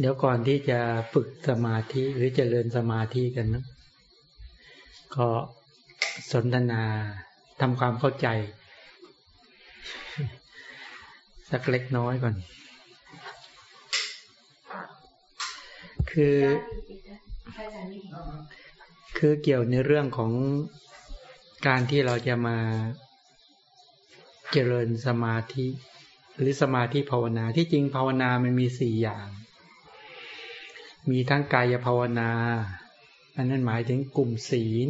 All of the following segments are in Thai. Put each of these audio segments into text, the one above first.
เดี๋ยวก่อนที่จะฝึกสมาธิหรือจเจริญสมาธิกันนะก็สนทนาทำความเข้าใจ สักเล็กน้อยก่อน คือ คือเกี่ยวในเรื่องของการที่เราจะมาเจริญสมาธิ หรือสมาธิภาวนาที่จริงภาวนามันมีสี่อย่าง มีทั้งกายภาวนา อันนั้นหมายถึงกลุ่มศีล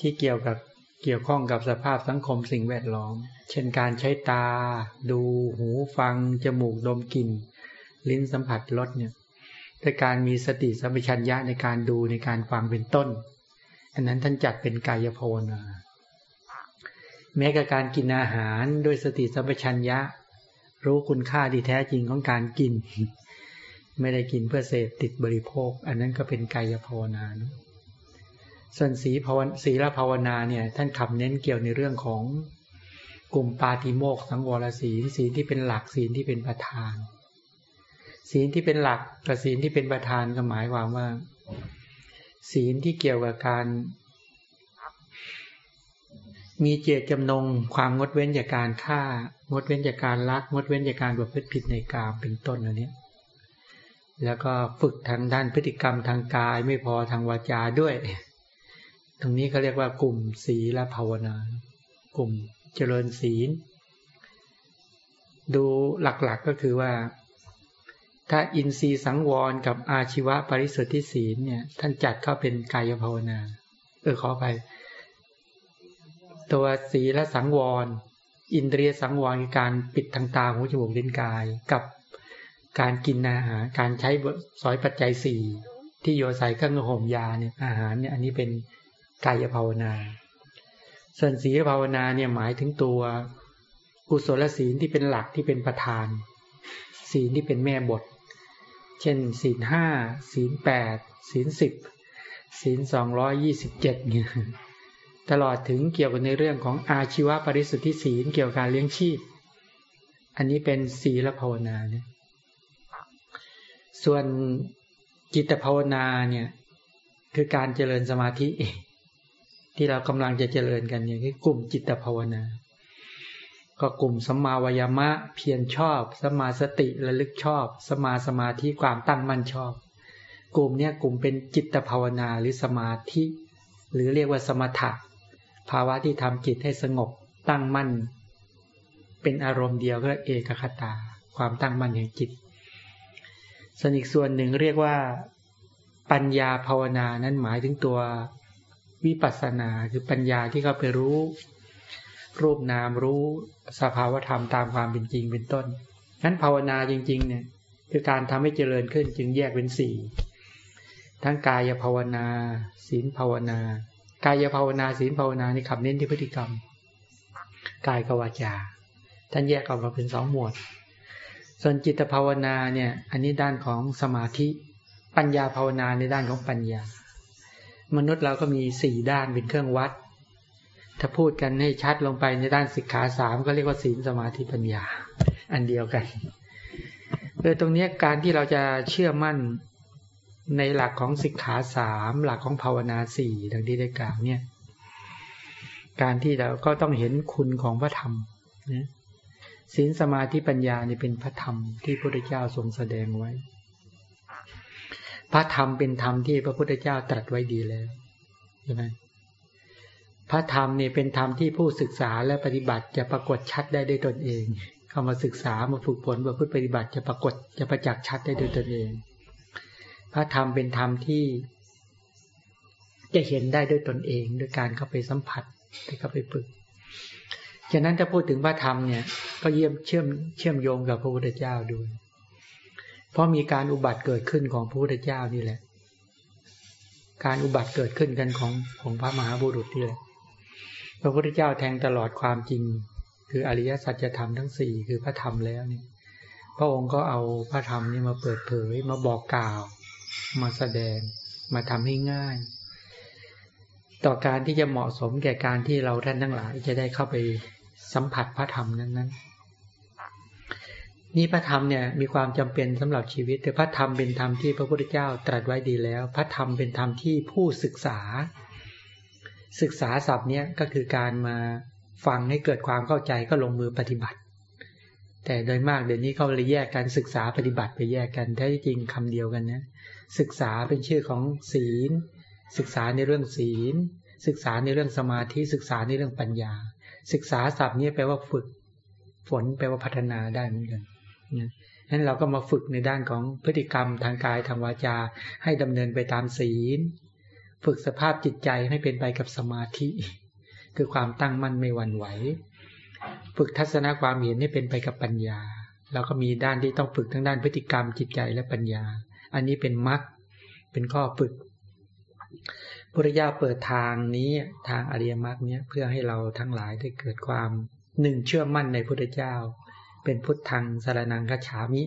ที่เกี่ยวกับเกี่ยวข้องกับสภาพสังคมสิ่งแวดล้อม เช่นการใช้ตา ดูหูฟัง จมูกดมกลิ่น ลิ้นสัมผัสรสเนี่ยด้วยการมีสติสัมปชัญญะในการดูในการฟังเป็นต้น อันนั้นท่านจัดเป็นกายภาวนา แม้กับการกินอาหารด้วยสติสัมปชัญญะ รู้คุณค่าที่แท้จริงของการกิน ไม่ได้กินเพื่อเสพติดบริโภค อันนั้นก็เป็นกายภาวนานะส่วนสีภาวศีลภาวนาเนี่ย ท่านขับเน้นเกี่ยวในเรื่องของกลุ่มปาติโมกสังวรศีลศีลที่เป็นหลักศีลที่เป็นประธาน ศีลที่เป็นหลักกับศีลที่เป็นประธานก็หมายความว่า ศีลที่เกี่ยวกับการ มีเจตจำนงความงดเว้นจากการฆ่างดเว้นจากการลักงดเว้นจากการประพฤติผิดในกามเป็นต้นอันนี้ แล้วก็ฝึกทางด้านพฤติกรรมทางกายไม่พอทางวาจาด้วย ตรงนี้เขาเรียกว่ากลุ่มศีลภาวนา กลุ่มเจริญศีล ดูหลักๆกก็คือว่า ถ้าอินทรีย์สังวรกับอาชีวะปริสุทธิศีลเนี่ย ท่านจัดเข้าเป็นกายภาวนา เออขอไปตัวสีและสังวร อินเดียสังวรการปิดทางตาหูจมูกลิ้นกาย กับ การกินอาหาร การใช้สอยปัจจัยสี่ที่โยใส่เครื่องห่มยาเนี่ยอาหารเนี่ยอันนี้เป็นกายภาวนา ส่วนสีภาวนาเนี่ยหมายถึงตัวกุศลศีลที่เป็นหลักที่เป็นประธาน ศีลที่เป็นแม่บท เช่น ศีลห้าศีลแปดศีลสิบศีลสองร้อยยี่สิบเจ็ดเนี่ยตลอดถึงเกี่ยวกับในเรื่องของอาชีวปริสุทธิศีลเกี่ยวกับการเลี้ยงชีพ อันนี้เป็นศีลภาวนาเนี่ย ส่วนจิตภาวนาเนี่ย คือการเจริญสมาธิ ที่เรากำลังจะเจริญกันเนี่ยคือกลุ่มจิตภาวนา ก็กลุ่มสมมาวายามะ เพียรชอบสมาสติระลึกชอบสมาสมาธิความตั้งมั่นชอบ กลุ่มเนี้ยกลุ่มเป็นจิตภาวนาหรือสมาธิ หรือเรียกว่าสมถะภาวะที่ทำจิตให้สงบตั้งมั่น เป็นอารมณ์เดียวก็เอกคตา ความตั้งมั่นแห่งจิต ส่วนอีกส่วนหนึ่งเรียกว่า ปัญญาภาวนานั้นหมายถึงตัววิปัสสนาคือปัญญาที่เขาไปรู้ รูปนามรู้สภาวธรรมตามความเป็นจริงเป็นต้นนั้นภาวนาจริง ๆ เนี่ยคือการทำให้เจริญขึ้นจึงแยกเป็นสี่ทั้งกายภาวนา ศีลภาวนา กายภาวนาศีลภาวนานี่ขับเน้นที่พฤติกรรม กายกวาจาท่านแยกออกมาเป็นสองหมวด ส่วนจิตภาวนาเนี่ย อันนี้ด้านของสมาธิปัญญาภาวนาในด้านของปัญญา มนุษย์เราก็มีสี่ด้านเป็นเครื่องวัด ถ้าพูดกันให้ชัดลงไปในด้านสิกขาสามก็เรียกว่าศีลสมาธิปัญญา อันเดียวกันโดยตรงนี้การที่เราจะเชื่อมั่นในหลักของสิกขาสามหลักของภาวนาสี่ดังที่ได้กล่าวเนี่ย การที่เราก็ต้องเห็นคุณของพระธรรมนะ ศีลสมาธิปัญญาเนี่ยเป็นพระธรรมที่พระพุทธเจ้าทรงแสดงไว้ พระธรรมเป็นธรรมที่พระพุทธเจ้าตรัสไว้ดีแล้วใช่ไหมพระธรรมเนี่ยเป็นธรรมที่ผู้ศึกษาและปฏิบัติจะปรากฏชัดได้ด้วยตนเอง เข้ามาศึกษามาฝึกฝนมาพูดปฏิบัติจะปรากฏจะประจักษ์ชัดได้ด้วยตนเอง พระธรรมเป็นธรรมที่จะเห็นได้ด้วยตนเองด้วยการเข้าไปสัมผัสไปเข้าไปฝึก ฉะนั้นถ้าพูดถึงพระธรรมเนี่ย ก็เยี่ยมเชื่อมเชื่อมโยงกับพระพุทธเจ้าด้วย เพราะมีการอุบัติเกิดขึ้นของพระพุทธเจ้านี่แหละ การอุบัติเกิดขึ้นกันของของพระมหาบุรุษนี่แหละ พระพุทธเจ้าแทงตลอดความจริง คืออริยสัจธรรมทั้งสี่คือพระธรรมแล้วนี่พระองค์ก็เอาพระธรรมนี่มาเปิดเผยมาบอกกล่าว มาแสดง มาทำให้ง่าย ต่อการที่จะเหมาะสมแก่การที่เราท่านทั้งหลายจะได้เข้าไป สัมผัสพระธรรมนั้นนั้นนี่พระธรรมเนี่ยมีความจำเป็นสำหรับชีวิต แต่พระธรรมเป็นธรรมที่พระพุทธเจ้าตรัสไว้ดีแล้ว พระธรรมเป็นธรรมที่ผู้ศึกษา ศึกษาศัพท์เนี้ยก็คือการมาฟังให้เกิดความเข้าใจก็ลงมือปฏิบัติ แต่โดยมากเดี๋ยวนี้เขาเลยแยกการศึกษาปฏิบัติไปแยกกันแท้จริงคำเดียวกันนะศึกษาเป็นชื่อของศีล ศึกษาในเรื่องศีล ศึกษาในเรื่องสมาธิศึกษาในเรื่องปัญญา ศึกษาศัพท์นี้แปลว่าฝึก ฝนแปลว่าพัฒนาได้เหมือนกันนะนั้นเราก็มาฝึกในด้านของพฤติกรรมทางกายทางวาจา ให้ดำเนินไปตามศีล ฝึกสภาพจิตใจให้เป็นไปกับสมาธิ คือความตั้งมั่นไม่หวั่นไหว ฝึกทัศนความเห็นให้เป็นไปกับปัญญา เราก็มีด้านที่ต้องฝึกทั้งด้านพฤติกรรมจิตใจและปัญญา อันนี้เป็นมรรคเป็นข้อฝึก พุทธเจ้าเปิดทางนี้ทางอริยมรรคเนี้ยเพื่อให้เราทั้งหลายได้เกิดความหนึ่งเชื่อมั่นในพุทธเจ้า เป็นพุทธังสารนังกัจฉามิ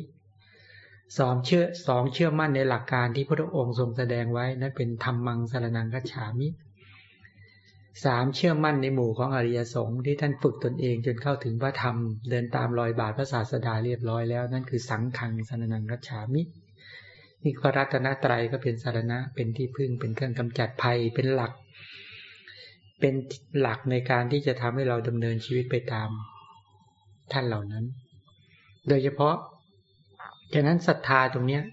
สองเชื่อสองเชื่อมั่นในหลักการที่พระองค์ทรงแสดงไว้นั้นเป็นธรรมังสารนังกัจฉามิสามเชื่อมั่นในหมู่ของอริยสงฆ์ที่ท่านฝึกตนเองจนเข้าถึงพระธรรม เดินตามรอยบาทพระศาสดาเรียบร้อยแล้วนั่นคือสังขังสารนังกัจฉามิ นี่พระรัตนตรัยก็เป็นสารณะ เป็นที่พึ่งเป็นเครื่องกำจัดภัยเป็นหลัก เป็นหลักในการที่จะทำให้เราดำเนินชีวิตไปตามท่านเหล่านั้น โดยเฉพาะฉะนั้นศรัทธาตรงเนี้ย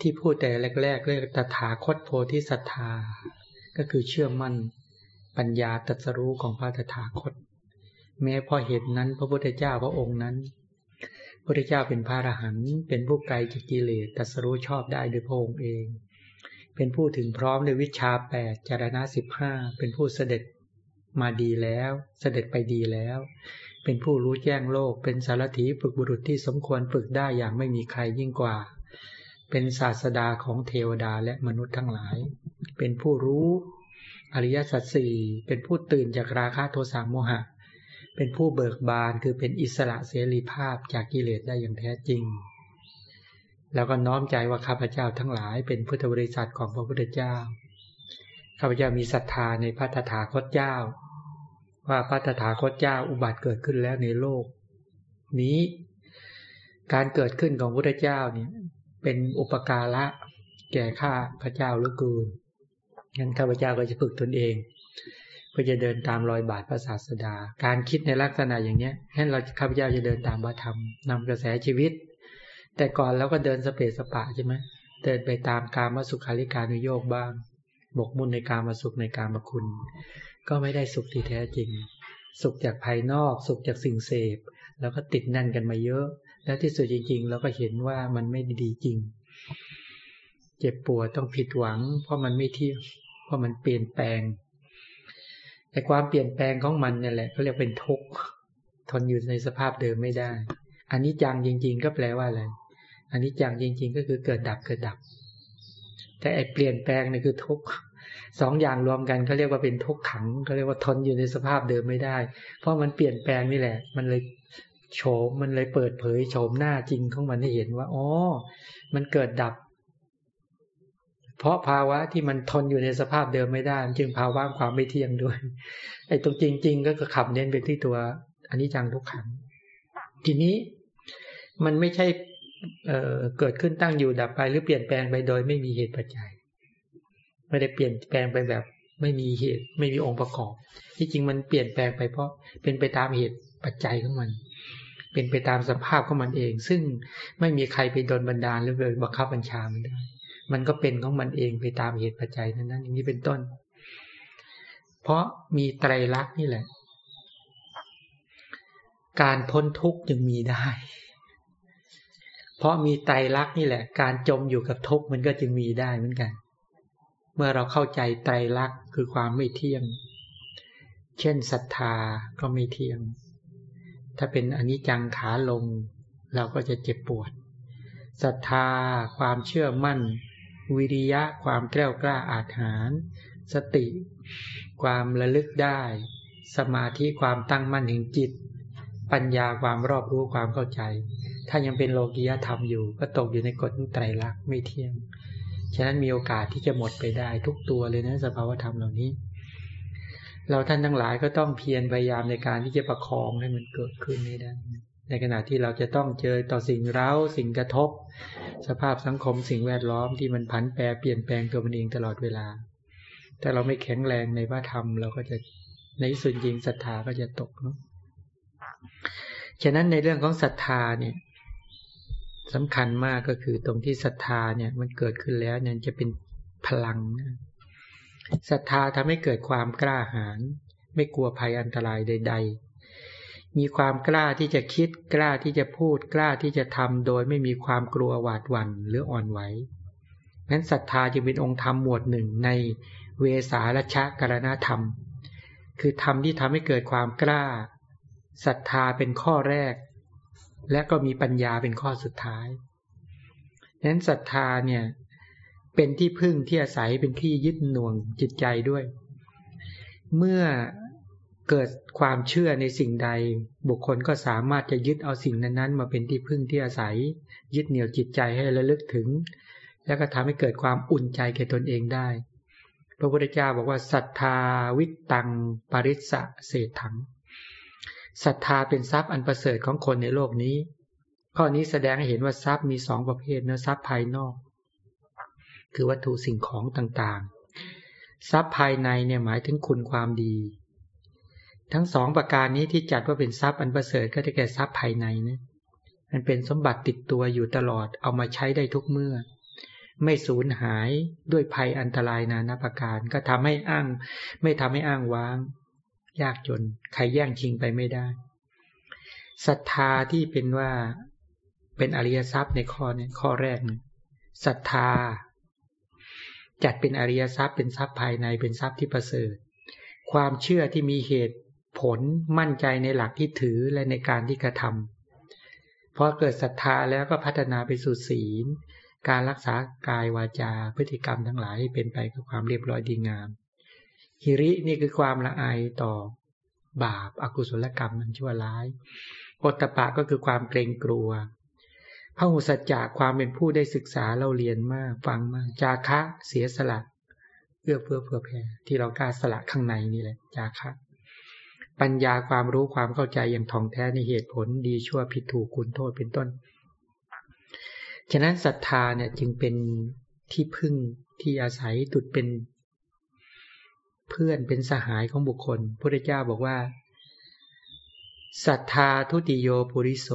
ที่พูดแต่แรกๆเรียกตถาคตโพธิศรัทธา ก็คือเชื่อมั่นปัญญาตรัสรู้ของพระตถาคต แม้พอเหตุนั้นพระพุทธเจ้าพระองค์นั้น พระพุทธเจ้าเป็นพระอรหันต์เป็นผู้ไกลจากกิเลสตัสรู้ชอบได้โดยพระองค์เอง เป็นผู้ถึงพร้อมในวิชาแปดจารณะสิบห้าเป็นผู้เสด็จมาดีแล้ว เสด็จไปดีแล้ว เป็นผู้รู้แจ้งโลก เป็นสารถีฝึกบุรุษที่สมควรฝึกได้อย่างไม่มีใครยิ่งกว่า เป็นศาสดาของเทวดาและมนุษย์ทั้งหลาย เป็นผู้รู้ อริยสัจสี่เป็นผู้ตื่นจากราคะโทสะโมหะ เป็นผู้เบิกบานคือเป็นอิสระเสรีภาพจากกิเลสได้อย่างแท้จริง แล้วก็น้อมใจว่าข้าพเจ้าทั้งหลายเป็นพุทธบริษัทของพระพุทธเจ้าข้าพเจ้ามีศรัทธาในพระตถาคตเจ้า ว่าพระตถาคตเจ้าอุบัติเกิดขึ้นแล้วในโลก นี้การเกิดขึ้นของพระเจ้าเนี่ยเป็นอุปการะแก่ข้าพระเจ้าหรือกูลงั้นข้าพเจ้าก็จะฝึกตนเอง พื่อจะเดินตามรอยบาทพระศาสดา การคิดในลักษณะอย่างเนี้ยให้เราข้าพเจ้าจะเดินตามพระธรรมนำกระแสชีวิต แต่ก่อนเราก็เดินสเปสปะใช่ไหมเดินไปตามการมาสุขาริการุโยกบ้างบกมุ่นในการมาสุขในการมาคุณ ก็ไม่ได้สุขที่แท้จริง สุขจากภายนอก สุขจากสิ่งเสพ แล้วก็ติดนั่นกันมาเยอะ แล้วที่สุดจริง ๆ เราก็เห็นว่ามันไม่ดีจริง เจ็บปวดต้องผิดหวัง เพราะมันไม่เที่ยงเพราะมันเปลี่ยนแปลง แต่ความเปลี่ยนแปลงของมันนี่แหละเขาเรียกเป็นทุกข์ทนอยู่ในสภาพเดิมไม่ได้ อันนี้จังจริง ๆ ก็แปลว่าอะไร อันนี้จังจริง ๆ ก็คือเกิดดับเกิดดับ แต่ไอ้เปลี่ยนแปลงนี่คือทุกข์สองอย่างรวมกันเขาเรียกว่าเป็นทุกขังเขาเรียกว่าทนอยู่ในสภาพเดิมไม่ได้ เพราะมันเปลี่ยนแปลงนี่แหละ มันเลยโฉมมันเลยเปิดเผยโฉมหน้าจริงของมันให้เห็นว่าอ๋อมันเกิดดับ ราะภาวะที่มันทนอยู่ในสภาพเดิมไม่ได้จึงภาวะความไม่เที่ยงด้วยไอ้ตรงจริง ๆ ก็คือขับเน้นไปที่ตัวอันนี้จังทุกขังทีนี้มันไม่ใช่เเกิดขึ้นตั้งอยู่ดับไป หรือเปลี่ยนแปลงไปโดยไม่มีเหตุปัจจัยไม่ได้เปลี่ยนแปลงไปแบบ ไม่มีเหตุ ไม่มีองค์ประกอบ ที่จริงมันเปลี่ยนแปลงไปเพราะเป็นไปตามเหตุปัจจัยของมัน เป็นไปตามสภาพของมันเอง ซึ่งไม่มีใครไปโดนบันดาลหรือไปบังคับบัญชามันได้ มันก็เป็นของมันเองไปตามเหตุปัจจัยนั้นนั้นอย่างนี้เป็นต้น เพราะมีไตรลักษณ์นี่แหละ การพ้นทุกข์จึงมีได้ เพราะมีไตรลักษณ์นี่แหละ การจมอยู่กับทุกข์มันก็จึงมีได้เหมือนกัน เมื่อเราเข้าใจไตรลักษณ์คือความไม่เที่ยง เช่นศรัทธาก็ไม่เที่ยง ถ้าเป็นอนิจจังขาลง เราก็จะเจ็บปวดศรัทธาความเชื่อมั่น วิริยะความแกล้วกล้าอาถรรสติ ความระลึกได้ สมาธิความตั้งมั่นแห่งจิต ปัญญาความรอบรู้ความเข้าใจ ถ้ายังเป็นโลกียธรรมอยู่ ก็ตกอยู่ในกฎไตรลักษณ์ไม่เที่ยง ฉะนั้นมีโอกาสที่จะหมดไปได้ทุกตัวเลยนะสภาวธรรมเหล่านี้ เราท่านทั้งหลายก็ต้องเพียรพยายามในการที่จะประคองให้มันเกิดขึ้นให้ได้ ในขณะที่เราจะต้องเจอต่อสิ่งเร้าสิ่งกระทบ สภาพสังคมสิ่งแวดล้อมที่มันผันแปรเปลี่ยนแปลงตัวมันเองตลอดเวลาถ้าเราไม่แข็งแรงในพระธรรมเราก็จะในส่วนจริงศรัทธาก็จะตกเนาะฉะนั้นในเรื่องของศรัทธาเนี่ยสำคัญมากก็คือตรงที่ศรัทธาเนี่ยมันเกิดขึ้นแล้วเนี่ยจะเป็นพลังศรัทธาทำให้เกิดความกล้าหาญไม่กลัวภัยอันตรายใด ๆ มีความกล้าที่จะคิดกล้าที่จะพูดกล้าที่จะทำโดยไม่มีความกลัวหวาดหวั่นหรืออ่อนไหวนั้นศรัทธาจึงเป็นองค์ธรรมหมวดหนึ่งในเวสาลชะกรณธรรม คือธรรมที่ทำให้เกิดความกล้าศรัทธาเป็นข้อแรก และก็มีปัญญาเป็นข้อสุดท้ายนั้นศรัทธาเนี่ยเป็นที่พึ่งที่อาศัยเป็นที่ยึดหน่วงจิตใจด้วย เมื่อ เกิดความเชื่อในสิ่งใด บุคคลก็สามารถจะยึดเอาสิ่งนั้นๆ มาเป็นที่พึ่งที่อาศัย ยึดเหนี่ยวจิตใจให้ระลึกถึง แล้วก็ทำให้เกิดความอุ่นใจแก่ตนเองได้ พระพุทธเจ้าบอกว่าศรัทธาวิตตังปริสะเศษถังศรัทธาเป็นทรัพย์อันประเสริฐของคนในโลกนี้ ข้อนี้แสดงให้เห็นว่าทรัพย์มีสองประเภทเนื้อทรัพย์ภายนอก คือวัตถุสิ่งของต่างๆ ทรัพย์ภายในเนี่ยหมายถึงคุณความดี ทั้งสองประการนี้ที่จัดว่าเป็นทรัพย์อันประเสริฐก็จะแก่ทรัพย์ภายในนะมันเป็นสมบัติติดตัวอยู่ตลอดเอามาใช้ได้ทุกเมื่อ ไม่สูญหายด้วยภัยอันตรายนานาประการ ก็ทำให้อ้าง ไม่ทำให้อ้างว้าง ยากจน ใครแย่งชิงไปไม่ได้ศรัทธาที่เป็นว่าเป็นอริยทรัพย์ในข้อนี้ข้อแรกเนี่ยศรัทธา จัดเป็นอริยทรัพย์เป็นทรัพย์ภายในเป็นทรัพย์ที่ประเสริฐ ความเชื่อที่มีเหตุ ผลมั่นใจในหลักที่ถือและในการที่กระทำพอเกิดศรัทธาแล้วก็พัฒนาไปสู่ศีล การรักษากายวาจาพฤติกรรมทั้งหลายให้เป็นไปกับความเรียบร้อยดีงามฮิรินี่คือความละอายต่อบาปอากุศลกรรมมันชั่วร้ายโอตตปะก็คือความเกรงกลัวพระหุสัจจะความเป็นผู้ได้ศึกษาเราเรียนมากฟังมาก จาคะเสียสละเพื่อเพื่อเพื่อแผ่ที่เรากล้าสละข้างในนี่แหละ จาคะ ปัญญาความรู้ความเข้าใจอย่างท่องแท้ในเหตุผลดีชั่วผิดถูกคุณโทษเป็นต้น ฉะนั้นศรัทธาเนี่ยจึงเป็นที่พึ่งที่อาศัยตุดเป็นเพื่อนเป็นสหายของบุคคลพระเจ้าบอกว่าศรัทธาทุติโยปุริโส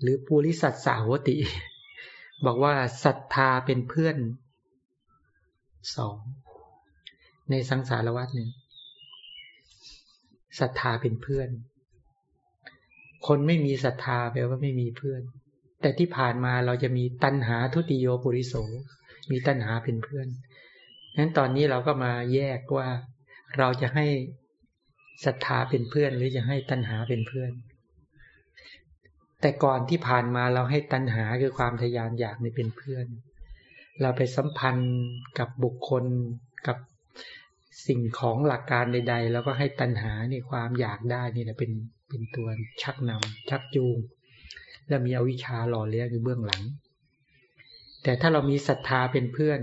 หรือปุริสัตสาวติ บอกว่าศรัทธาเป็นเพื่อนสองในสังสารวัฏเนี่ย ศรัทธาเป็นเพื่อน คนไม่มีศรัทธาแปลว่าไม่มีเพื่อน แต่ที่ผ่านมาเราจะมีตัณหาทุติโยปุริโส มีตัณหาเป็นเพื่อนนั้นตอนนี้เราก็มาแยกว่าเราจะให้ศรัทธาเป็นเพื่อน หรือจะให้ตัณหาเป็นเพื่อน แต่ก่อนที่ผ่านมาเราให้ตัณหาคือความทยานอยากนี่เป็นเพื่อน เราไปสัมพันธ์กับบุคคลกับ สิ่งของหลักการใด ๆ แล้วก็ให้ตัณหาในความอยากได้นี่แหละเป็นเป็นตัวชักนำชักจูง และมีอวิชชาหล่อเลี้ยงอยู่เบื้องหลัง แต่ถ้าเรามีศรัทธาเป็นเพื่อน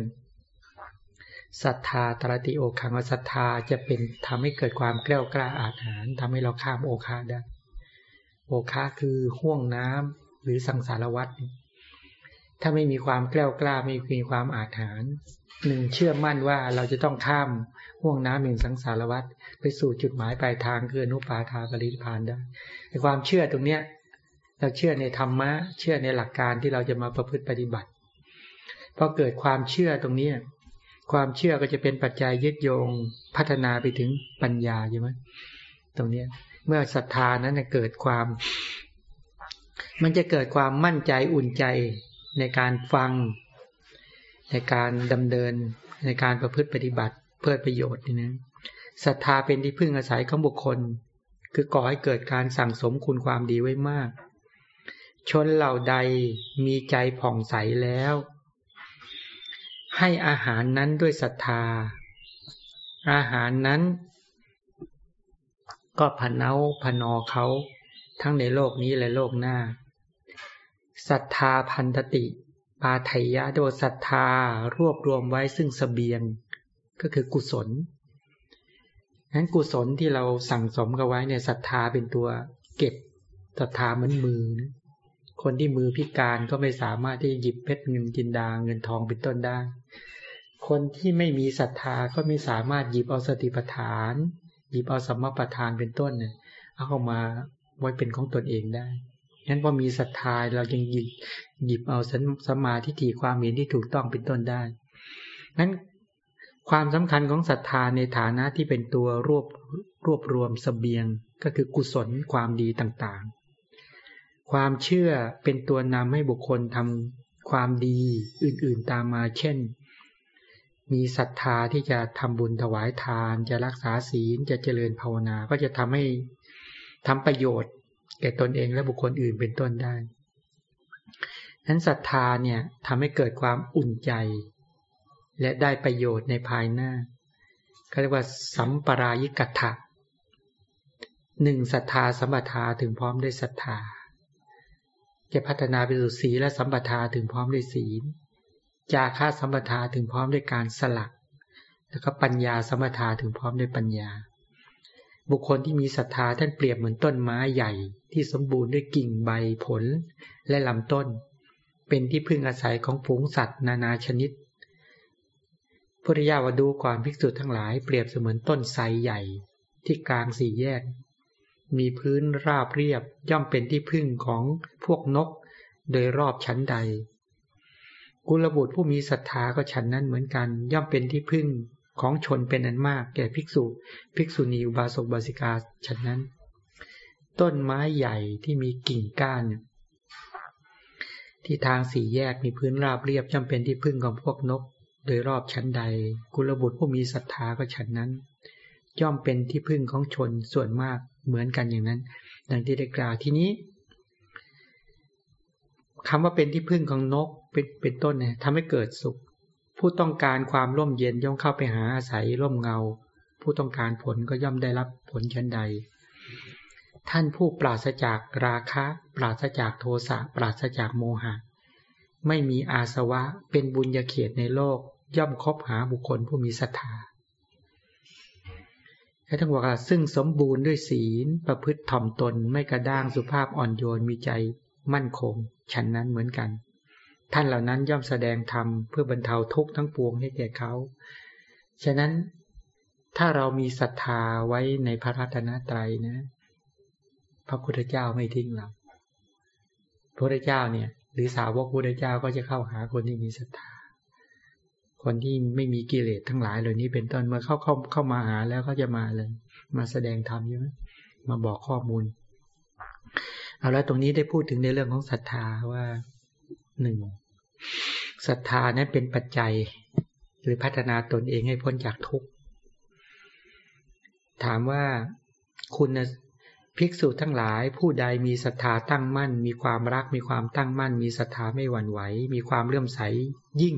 ศรัทธาตรติโอคังว่าศรัทธาจะเป็นทำให้เกิดความแกล้วกล้าอาถรรพ์ทำให้เราข้ามโอคาได้ โอคาคือห่วงน้ำหรือสังสารวัตรถ้าไม่มีความแกล้วกล้าไม่มีความอาถรรพ์ หนึ่งเชื่อมั่นว่าเราจะต้องข้ามห่วงน้ำหนึ่งสังสารวัตรไปสู่จุดหมายปลายทางคืออนุปาทาปริพานได้ในความเชื่อตรงเนี้ย เราเชื่อในธรรมะ เชื่อในหลักการที่เราจะมาประพฤติปฏิบัติพอเกิดความเชื่อตรงนี้ความเชื่อก็จะเป็นปัจจัยยึดโยงพัฒนาไปถึงปัญญาใช่ไหมตรงนี้เมื่อศรัทธานั้นเกิดความ มันจะเกิดความมั่นใจอุ่นใจในการฟัง ในการดำเนินในการประพฤติปฏิบัติเพื่อประโยชน์นี่นะศรัทธาเป็นที่พึ่งอาศัยของบุคคล คือก่อให้เกิดการสั่งสมคุณความดีไว้มาก ชนเหล่าใดมีใจผ่องใสแล้ว ให้อาหารนั้นด้วยศรัทธา อาหารนั้น ก็พนเนาพนอเขาทั้งในโลกนี้และโลกหน้าศรัทธาพันธติ ปาไทยะโดยศรัทธารวบรวมไว้ซึ่งสเสบียง ก็คือกุศลนั้นกุศลที่เราสั่งสมกันไว้เนี่ยศรัทธาเป็นตัวเก็บศรัทธาเหมือนมือนะคนที่มือพิการก็ไม่สามารถที่หยิบเพชรเงินจินดาเงินทองเป็นต้นได้ คนที่ไม่มีศรัทธาก็ไม่สามารถหยิบเอาสติปัฏฐาน หยิบเอาสมปัฏฐานเป็นต้นเนี่ยเอาเข้ามาไว้เป็นของตนเองได้ งั้นพอมีศรัทธาเรายังหยิบหยิบเอาสมาธิถี่ความเห็นที่ถูกต้องเป็นต้นได้นั้นความสำคัญของศรัทธาในฐานะที่เป็นตัวรวบรวบรวมสเสบียงก็คือกุศลความดีต่างๆ ความเชื่อเป็นตัวนำให้บุคคลทำความดีอื่นๆตามมาเช่น มีศรัทธาที่จะทำบุญถวายทาน จะรักษาศีลจะเจริญภาวนา ก็จะทำให้ทำประโยชน์ แก่ตนเองและบุคคลอื่นเป็นต้นได้นั้นศรัทธาเนี่ยทำให้เกิดความอุ่นใจ และได้ประโยชน์ในภายหน้าเขาเรียกว่าสัมปรายิกัตถะหนึ่งศรัทธาสัมปทาถึงพร้อมด้วยศรัทธาจะพัฒนาไปสู่ศีลและสัมปทาถึงพร้อมด้วยศีล จาค่าสัมปทาถึงพร้อมด้วยการสลัก แล้วก็ปัญญาสัมปทาถึงพร้อมด้วยปัญญา บุคคลที่มีศรัทธาท่านเปรียบเหมือนต้นไม้ใหญ่ ที่สมบูรณ์ด้วยกิ่งใบผลและลำต้น เป็นที่พึ่งอาศัยของฝูงสัตว์ นานาชนิดพุทธิยาวดูก่อนภิกษุทั้งหลายเปรียบเสมือนต้นไทรใหญ่ ที่กลางสี่แยก มีพื้นราบเรียบย่อมเป็นที่พึ่งของพวกนก โดยรอบชั้นใด กุลบุตรผู้มีศรัทธาก็ฉันนั้นเหมือนกัน ย่อมเป็นที่พึ่ง ของชนเป็นอันมาก แก่ภิกษุ ภิกษุณีอุบาสกบาสิกาฉันนั้น ต้นไม้ใหญ่ที่มีกิ่งก้านที่ทางสี่แยกมีพื้นราบเรียบย่อมเป็นที่พึ่งของพวกนก โดยรอบชั้นใด กุลบุตรผู้มีศรัทธาก็ฉันนั้น ย่อมเป็นที่พึ่งของชนส่วนมากเหมือนกันอย่างนั้น ดังที่ได้กล่าวที่นี้คำว่าเป็นที่พึ่งของนกเป็นเป็นต้นเนี่ยทำให้เกิดสุข ผู้ต้องการความร่มเย็นย่อมเข้าไปหาอาศัยร่มเงา ผู้ต้องการผลก็ย่อมได้รับผลเชั้นใด ท่านผู้ปราศจากราคะ ปราศจากโทสะปราศจากโมหะ ไม่มีอาสวะเป็นบุญญาเขตในโลกย่อมคบหาบุคคลผู้มีศรัทธาให้ทั้งว่าซึ่งสมบูรณ์ด้วยศีลประพฤติถ่อมตนไม่กระด้างสุภาพอ่อนโยนมีใจมั่นคง ฉันนั้นเหมือนกัน ท่านเหล่านั้นย่อมแสดงธรรมเพื่อบรรเทาทุกข์ทั้งปวงให้แก่เขา ฉะนั้นถ้าเรามีศรัทธาไว้ในพระรัตนตรัยนะ พระพุทธเจ้าไม่ทิ้งเรา พระพุทธเจ้าเนี่ย หรือสาวกพุทธเจ้าก็จะเข้าหาคนที่มีศรัทธา คนที่ไม่มีกิเลสทั้งหลายเหล่านี้เป็นต้นเมื่อเข้าเข้าเข้ามาหาแล้วก็จะมาเลย มาแสดงธรรมใช่ไหมมาบอกข้อมูล เอาแล้วตรงนี้ได้พูดถึงในเรื่องของศรัทธาว่าหนึ่ง ศรัทธานั้นเป็นปัจจัย หรือพัฒนาตนเองให้พ้นจากทุกข์ ถามว่าคุณภิกษุทั้งหลายผู้ใดมีศรัทธาตั้งมั่น มีความรักมีความตั้งมั่น มีศรัทธาไม่หวั่นไหว มีความเลื่อมใสยิ่ง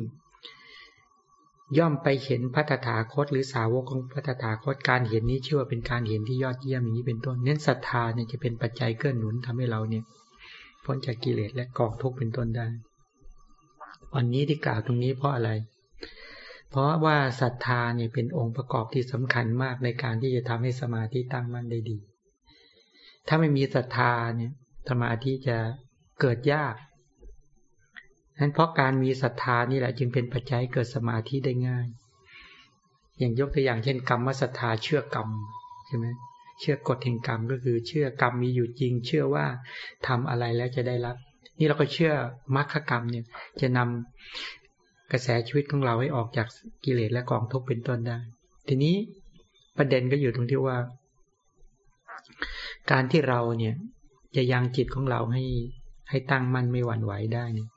ย่อมไปเห็นพระตถาคต หรือสาวกของพระตถาคตการเห็นนี้ชื่อว่าเป็นการเห็นที่ยอดเยี่ยมอย่างนี้เป็นต้นเน้นศรัทธาเนี่ยจะเป็นปัจจัยเกื้อหนุนทำให้เราเนี่ยพ้นจากกิเลสและกองทุกข์เป็นต้นได้ วันนี้ที่กล่าวตรงนี้เพราะอะไร เพราะว่าศรัทธาเนี่ยเป็นองค์ประกอบที่สำคัญมากในการที่จะทำให้สมาธิตั้งมั่นได้ดี ถ้าไม่มีศรัทธาเนี่ยสมาธิจะเกิดยากนั้นเพราะการมีศรัทธานี่แหละจึงเป็นปัจจัยเกิดสมาธิได้ง่าย อย่างยกตัวอย่างเช่น กรรมศรัทธาเชื่อกรรมใช่ไหมเชื่อกฎแห่งกรรมก็คือ เชื่อกรรมมีอยู่จริง เชื่อว่าทำอะไรแล้วจะได้รับ นี่เราก็เชื่อมรรคกรรมเนี่ย จะนำกระแสชีวิตของเราให้ออกจากกิเลสและกองทุกข์เป็นต้นได้ ทีนี้ประเด็นก็อยู่ตรงที่ว่า การที่เราเนี่ยจะยังจิตของเราให้ให้ตั้งมั่นไม่หวั่นไหวได้เนี่ย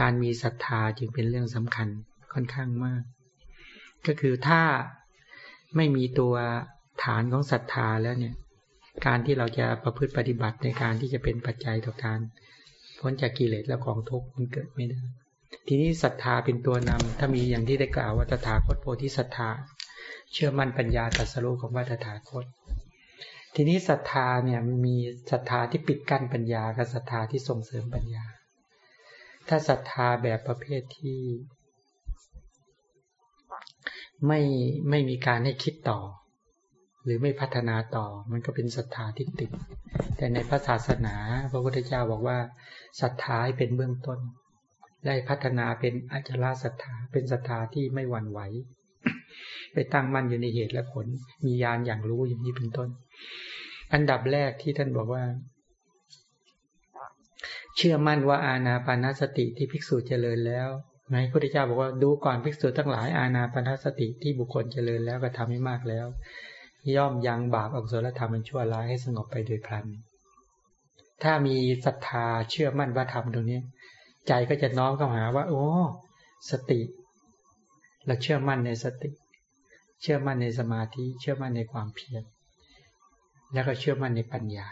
การมีศรัทธาจึงเป็นเรื่องสำคัญค่อนข้างมาก ก็คือถ้าไม่มีตัวฐานของศรัทธาแล้วเนี่ย การที่เราจะประพฤติปฏิบัติในการที่จะเป็นปัจจัยต่อการ พ้นจากกิเลสและของทุกข์มันเกิดไม่ได้ ทีนี้ศรัทธาเป็นตัวนำถ้ามีอย่างที่ได้กล่าวว่าตถาคตโพธิศรัทธา เชื่อมั่นปัญญาตรัสรู้ของว่าตถาคต ทีนี้ศรัทธาเนี่ยมีศรัทธาที่ปิดกั้นปัญญากับศรัทธาที่ส่งเสริมปัญญา ถ้าศรัทธาแบบประเภทที่ ไม่ไม่มีการให้คิดต่อ หรือไม่พัฒนาต่อมันก็เป็นศรัทธาที่ติด แต่ในพระศาสนาพระพุทธเจ้าบอกว่าศรัทธาเป็นเบื้องต้น ได้พัฒนาเป็นอัจฉริศรัทธาเป็นศรัทธาที่ไม่หวั่นไหวไปตั้งมั่นอยู่ในเหตุและผล มียานอย่างรู้อย่างนี้เป็นต้น อันดับแรกที่ท่านบอกว่า เชื่อมั่นว่าอาณาปานสติที่ภิกษุเจริญแล้วไหมพระพุทธเจ้าบอกว่าดูก่อนภิกษุทั้งหลายอาณาปานสติที่บุคคลเจริญแล้วก็ทำให้มากแล้ว ย่อมยังบาปอกุศลธรรมมันชั่วร้ายให้สงบไปโดยพลัน ถ้ามีศรัทธาเชื่อมั่นว่าธรรมตรงนี้ ใจก็จะน้อมเข้าหาว่า โอ้สติ เราเชื่อมั่นในสติ เชื่อมั่นในสมาธิ เชื่อมั่นในความเพียรแล้วก็เชื่อมั่นในปัญญา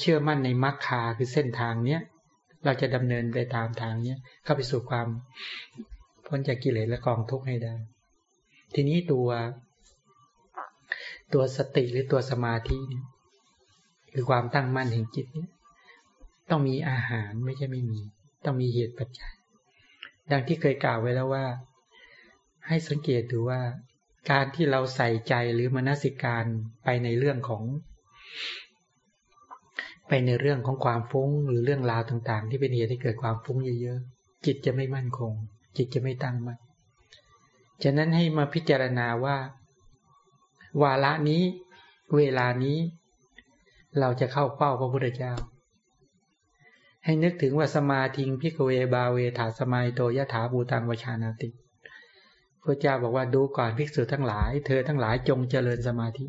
เชื่อมั่นในมรรคาคือเส้นทางเนี้ยเราจะดำเนินไปตามทางเนี้ยเข้าไปสู่ความพ้นจากกิเลสและกองทุกข์ให้ได้ ทีนี้ตัว ตัวสติหรือตัวสมาธิเนี่ยคือความตั้งมั่นแห่งจิตเนี่ยต้องมีอาหารไม่ใช่ไม่มี ต้องมีเหตุปัจจัย ดังที่เคยกล่าวไว้แล้วว่า ให้สังเกตดูว่า การที่เราใส่ใจหรือมนสิการไปในเรื่องของ ไปในเรื่องของความฟุ้ง หรือเรื่องราวต่าง ๆ ที่เป็นเหตุให้เกิดความฟุ้งเยอะๆจิตจะไม่มั่นคง จิตจะไม่ตั้งมั่นฉะนั้นให้มาพิจารณาว่า วาระนี้ เวลานี้ เราจะเข้าเป้าพระพุทธเจ้า ให้นึกถึงว่าสมาธิงพิกเวบาเวถาสมัยโตยถาบูตังวชานาติพระเจ้าบอกว่าดูก่อนภิกษุทั้งหลาย เธอทั้งหลายจงเจริญสมาธิ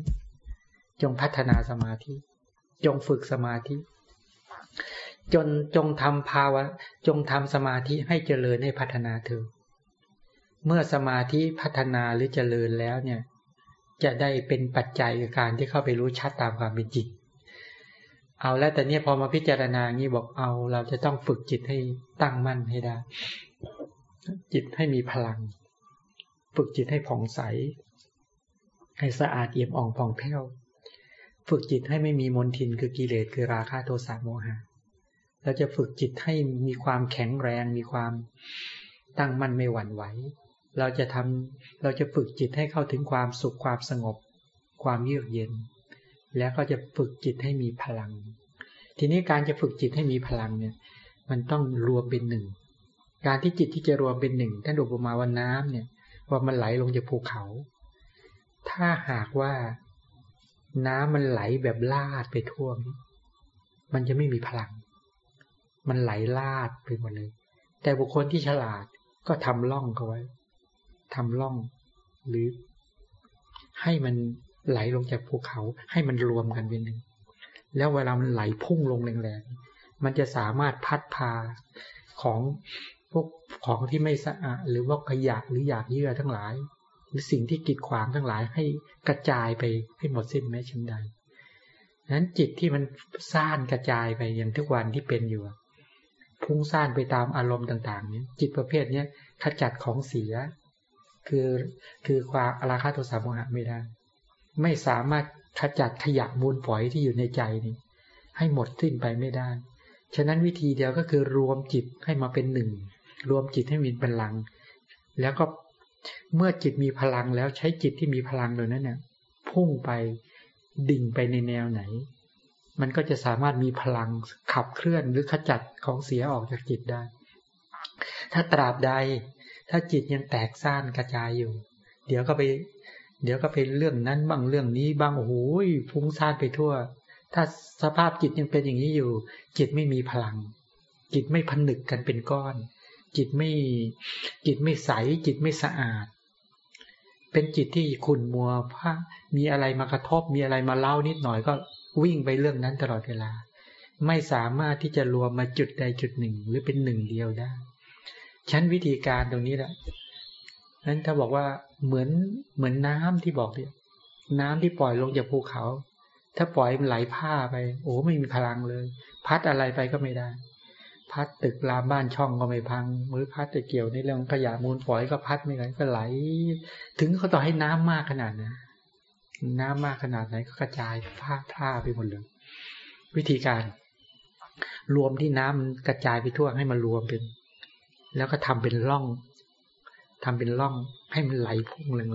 จงพัฒนาสมาธิ จงฝึกสมาธิ จนจงทำภาวะ จงทำสมาธิให้เจริญให้พัฒนาเธอ เมื่อสมาธิพัฒนาหรือเจริญแล้วเนี่ย จะได้เป็นปัจจัยกับการที่เข้าไปรู้ชัดตามความเป็นจริงเอาแล้วแต่เนี้ยพอมาพิจารณางี้บอกเอา เราจะต้องฝึกจิตให้ตั้งมั่นให้ได้ จิตให้มีพลัง ฝึกจิตให้ผ่องใส ให้สะอาดเอี่ยมอ่องผ่องแผ้วฝึกจิตให้ไม่มีมนทินคือกิเลสคือราคะโทสะโมหะเราจะฝึกจิตให้มีความแข็งแรง มีความตั้งมั่นไม่หวั่นไหว เราจะทำเราจะฝึกจิตให้เข้าถึงความสุขความสงบ ความเยือกเย็น แล้วก็จะฝึกจิตให้มีพลัง ทีนี้การจะฝึกจิตให้มีพลังเนี่ย มันต้องรวมเป็นหนึ่ง การที่จิตที่จะรวมเป็นหนึ่งท่านอุปมาว่าน้ำเนี่ยว่ามันไหลลงจากภูเขา ถ้าหากว่าน้ำมันไหลแบบลาดไปท่วมันจะไม่มีพลัง มันไหลลาดไปหมดเลย แต่บุคคลที่ฉลาดก็ทำล่องเขาไว้ ทำล่อง หรือให้มันไหลลงจากภูเขา ให้มันรวมกันเป็นหนึ่ง แล้วเวลามันไหลพุ่งลงแรงๆมันจะสามารถพัดพาของพวกของที่ไม่สะอาดหรือว่าขยะหรือหยาบเยื่อทั้งหลาย หรือสิ่งที่กีดขวางทั้งหลายให้กระจายไปให้หมดสิ้นแม้ชั้นใดนั้นจิตที่มันซ่านกระจายไปอย่างทุกวันที่เป็นอยู่พุ่งซ่านไปตามอารมณ์ต่าง ๆ นี้จิตประเภทนี้ขจัดของเสีย คือคือความอราคาโทสะโมหะไม่ได้ ไม่สามารถขจัดขยะมูลฝอยที่อยู่ในใจนี้ให้หมดสิ้นไปไม่ได้ ฉะนั้นวิธีเดียวก็คือรวมจิตให้มาเป็นหนึ่ง รวมจิตให้มีพลัง แล้วก็เมื่อจิตมีพลังแล้วใช้จิตที่มีพลังโดยนั้นเนี่ยพุ่งไปดิ่งไปในแนวไหน มันก็จะสามารถมีพลังขับเคลื่อนหรือขจัดของเสียออกจากจิตได้ ถ้าตราบใด ถ้าจิตยังแตกซ่านกระจายอยู่ เดี๋ยวก็ไป เดี๋ยวก็เป็นเรื่องนั้นบ้างเรื่องนี้บ้างโอ้โหฟุ้งซ่านไปทั่ว ถ้าสภาพจิตยังเป็นอย่างนี้อยู่ จิตไม่มีพลัง จิตไม่ผนึกกันเป็นก้อน จิตไม่จิตไม่ใส จิตไม่สะอาด เป็นจิตที่ขุ่นมัวพระมีอะไรมากระทบมีอะไรมาเล่านิดหน่อยก็วิ่งไปเรื่องนั้นตลอดเวลา ไม่สามารถที่จะรวมมาจุดใดจุดหนึ่งหรือเป็นหนึ่งเดียวได้ ชั้นวิธีการตรงนี้แหละนั้นถ้าบอกว่าเหมือนเหมือนน้ำที่บอกเนี่ยน้ำที่ปล่อยลงจากภูเขา ถ้าปล่อยมันไหลผ้าไป โอ้ไม่มีพลังเลย พัดอะไรไปก็ไม่ได้ พัดตึกรามบ้านช่องก็ไม่พังมือพัดจะเกี่ยวในเรื่องขยะมูลฝอยก็พัดไม่ไหลก็ไหล ถึงเขาต่อให้น้ำมากขนาดนั้นน้ำมากขนาดไหนก็กระจายผ้าผ้าไปหมดเลยวิธีการ รวมที่น้ำกระจายไปทั่วให้มันรวมเป็น แล้วก็ทำเป็นร่องทำเป็นร่องให้มันไหลพุ่งเลย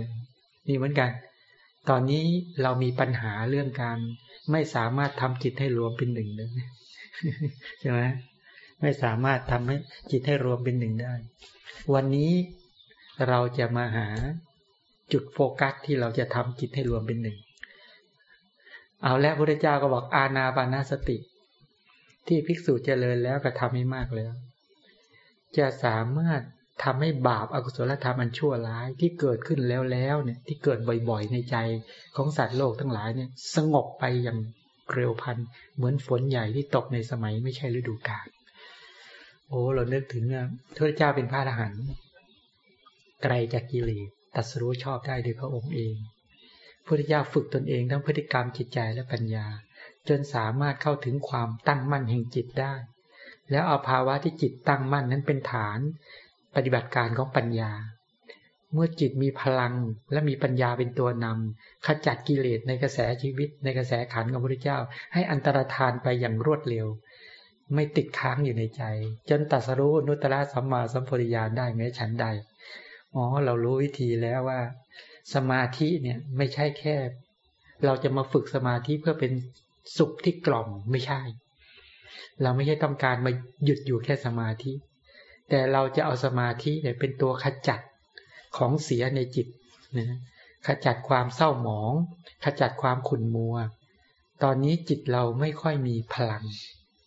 นี่เหมือนกัน ตอนนี้เรามีปัญหาเรื่องการ ไม่สามารถทำจิตให้รวมเป็นหนึ่งได้ใช่ไหมไม่สามารถทำให้จิตให้รวมเป็นหนึ่งได้ วันนี้เราจะมาหาจุดโฟกัสที่เราจะทำจิตให้รวมเป็นหนึ่ง เอาแล้วพระเจ้าก็บอกอาณาปานาสติ ที่ภิกษุเจริญแล้วก็ทำให้มากแล้ว จะสามารถทำให้บาปอากุศลธรรมอันชั่วร้ายที่เกิดขึ้นแล้วแล้วเนี่ยที่เกิดบ่อยๆในใจของสัตว์โลกทั้งหลายเนี่ยสงบไปอย่างเร็วพันเหมือนฝนใหญ่ที่ตกในสมัยไม่ใช่ฤดูกาลโอ้เราเนึกถึงนี่ยพระเจ้าเป็นพระอรหันต์ไกลจากกิเลสตัดสู้ชอบได้โดยพระองค์เองพระเจ้าฝึกตนเองทั้งพฤติกรรมจิตใจและปัญญา จนสามารถเข้าถึงความตั้งมั่นแห่งจิตได้ แล้วเอาภาวะที่จิตตั้งมั่นนั้นเป็นฐาน ปฏิบัติการของปัญญา เมื่อจิตมีพลังและมีปัญญาเป็นตัวนำขจัดกิเลสในกระแสชีวิต ในกระแสขันของพระพุทธเจ้า ให้อันตรธานไปอย่างรวดเร็ว ไม่ติดค้างอยู่ในใจ จนตัสรู้นุตตะสัมมาสัมปวิญาณได้แม้ฉันใดอ๋อเรารู้วิธีแล้วว่า สมาธิเนี่ยไม่ใช่แค่ เราจะมาฝึกสมาธิเพื่อเป็นสุขที่กล่อมไม่ใช่ เราไม่ใช่ต้องการมาหยุดอยู่แค่สมาธิ แต่เราจะเอาสมาธิเนี่ยเป็นตัวขจัดของเสียในจิตนะขจัดความเศร้าหมอง ขจัดความขุ่นมัว ตอนนี้จิตเราไม่ค่อยมีพลัง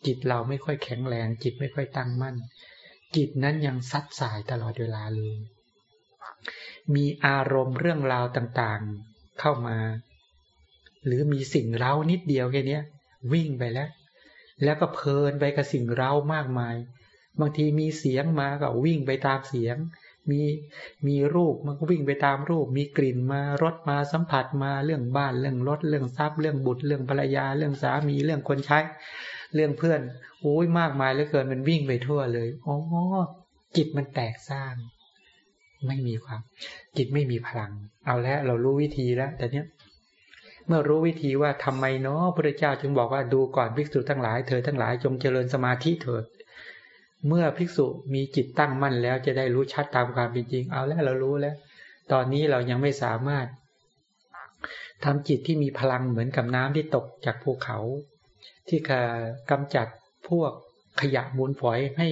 จิตเราไม่ค่อยแข็งแรง จิตไม่ค่อยตั้งมั่น จิตนั้นยังซัดสายตลอดเวลาเลย มีอารมณ์เรื่องราวต่างๆเข้ามา หรือมีสิ่งเร้านิดเดียวแค่นี้วิ่งไปแล้ว แล้วก็เพลินไปกับสิ่งเร้ามากมาย บางทีมีเสียงมาก็วิ่งไปตามเสียง มีมีรูปมันก็วิ่งไปตามรูป มีกลิ่นมารสมาสัมผัสมาเรื่องบ้านเรื่องรถเรื่องทรัพย์ เรื่องบุตรเรื่องภรรยา เรื่องสามีเรื่องคนใช้ เรื่องเพื่อนโอ้ยมากมายเหลือเกินมันวิ่งไปทั่วเลยอ๋อจิตมันแตกสร้าง ไม่มีความ จิตไม่มีพลัง เอาแล้วเรารู้วิธีแล้ว แต่เนี้ย เมื่อรู้วิธีว่าทำไมเนาะพระเจ้าจึงบอกว่าดูก่อนภิกษุทั้งหลายเธอทั้งหลายจงเจริญสมาธิเถิด เมื่อภิกษุมีจิตตั้งมั่นแล้วจะได้รู้ชัดตามความเป็นจริง เอาแล้วเรารู้แล้ว ตอนนี้เรายังไม่สามารถทำจิตที่มีพลังเหมือนกับน้ำที่ตกจากภูเขา ที่กำจัดพวกขยะมูลฝอยให้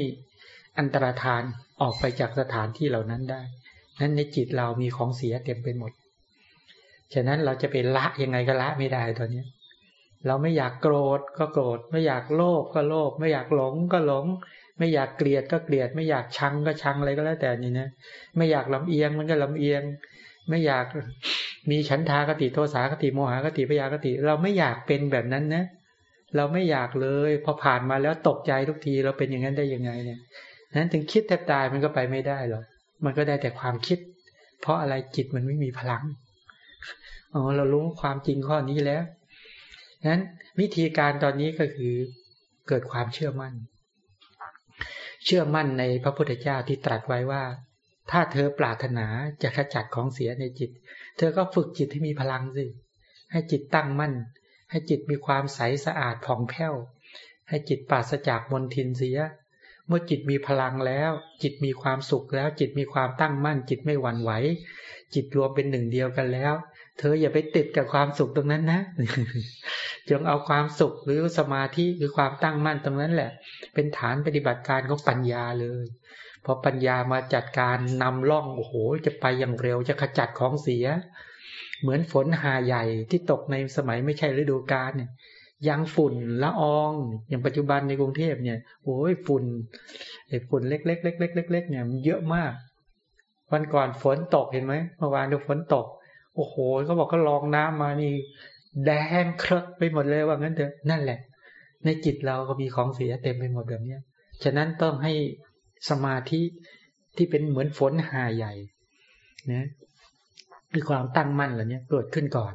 อันตรธานออกไปจากสถานที่เหล่านั้นได้ นั้นในจิตเรามีของเสียเต็มไปหมด ฉะนั้นเราจะไปละยังไงก็ละไม่ได้ตอนนี้เราไม่อยากโกรธก็โกรธ ไม่อยากโลภก็โลภไม่อยากหลงก็หลง ไม่อยากเกลียดก็เกลียด ไม่อยากชังก็ชังอะไรก็แล้วแต่นี่นะไม่อยากลำเอียงมันก็ลำเอียง ไม่อยากมีฉันทากติโทสาคติโมหคติพยากติ เราไม่อยากเป็นแบบนั้นนะ เราไม่อยากเลยพอผ่านมาแล้วตกใจทุกทีเราเป็นอย่างนั้นได้ยังไงเนี่ยนั้นถึงคิดแทบตายมันก็ไปไม่ได้หรอกมันก็ได้แต่ความคิด เพราะอะไรจิตมันไม่มีพลัง อ๋อเรารู้ความจริงข้อนี้แล้วนั้นวิธีการตอนนี้ก็คือเกิดความเชื่อมั่น เชื่อมั่นในพระพุทธเจ้าที่ตรัสไว้ว่า ถ้าเธอปรารถนาจะขจัดของเสียในจิต เธอก็ฝึกจิตให้มีพลังสิให้จิตตั้งมั่น ให้จิตมีความใสสะอาดผ่องแผ้ว ให้จิตปราศจากมลทินเสีย เมื่อจิตมีพลังแล้ว จิตมีความสุขแล้ว จิตมีความตั้งมั่น จิตไม่หวั่นไหว จิตรวมเป็นหนึ่งเดียวกันแล้ว เธออย่าไปติดกับความสุขตรงนั้นนะ จงเอาความสุขหรือสมาธิหรือความตั้งมั่นตรงนั้นแหละ เป็นฐานปฏิบัติการของปัญญาเลยพอปัญญามาจัดการนำล่องโอ้โห จะไปอย่างเร็วจะขจัดของเสีย เหมือนฝนหาใหญ่ที่ตกในสมัยไม่ใช่ฤดูกาลเนี่ยยังฝุ่นละออง อย่างปัจจุบันในกรุงเทพเนี่ยโอ้ยฝุ่นไอ้ฝุ่นเล็กๆเล็กๆเล็กๆเนี่ยมันเยอะมาก วันก่อนฝนตกเห็นไหมเมื่อวานดูฝนตก โอ้โหเขาบอกก็ลองน้ำมานี่ แดงเครอะไปหมดเลยว่างั้นเถอะนั่นแหละ ในจิตเราก็มีของเสียเต็มไปหมดแบบนี้ฉะนั้นต้องให้สมาธิที่เป็นเหมือนฝนหาใหญ่นะมีความตั้งมั่นเหล่านี้เกิดขึ้นก่อน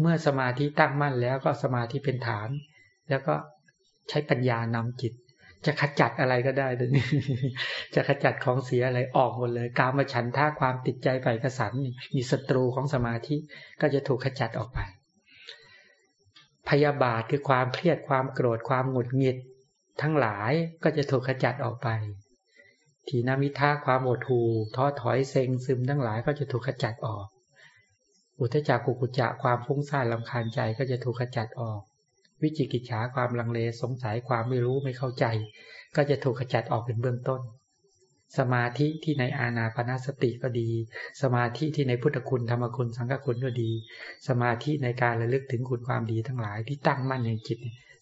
เมื่อสมาธิตั้งมั่นแล้วก็สมาธิเป็นฐาน แล้วก็ใช้ปัญญานำจิต จะขจัดอะไรก็ได้เลยจะขจัดของเสียอะไรออกหมดเลย การมาฉันท่าความติดใจไปกระสันมีศัตรูของสมาธิก็จะถูกขจัดออกไป พยาบาทคือความเครียดความโกรธความหงุดหงิด ทั้งหลายก็จะถูกขจัดออกไป ทีนามิท่าความโอดหูท้อถอยเซ็งซึมทั้งหลายก็จะถูกขจัดออก อุทจักกุกุจะความฟุ้งซ่านลำคาญใจก็จะถูกขจัดออก วิจิกิจฉาความลังเลสงสัยความไม่รู้ไม่เข้าใจ ก็จะถูกขจัดออกเป็นเบื้องต้น สมาธิที่ในอาณาปณสติก็ดี สมาธิที่ในพุทธคุณธรรมคุณสังฆคุณก็ดี สมาธิในการระลึกถึงคุณความดีทั้งหลายที่ตั้งมั่นในจิต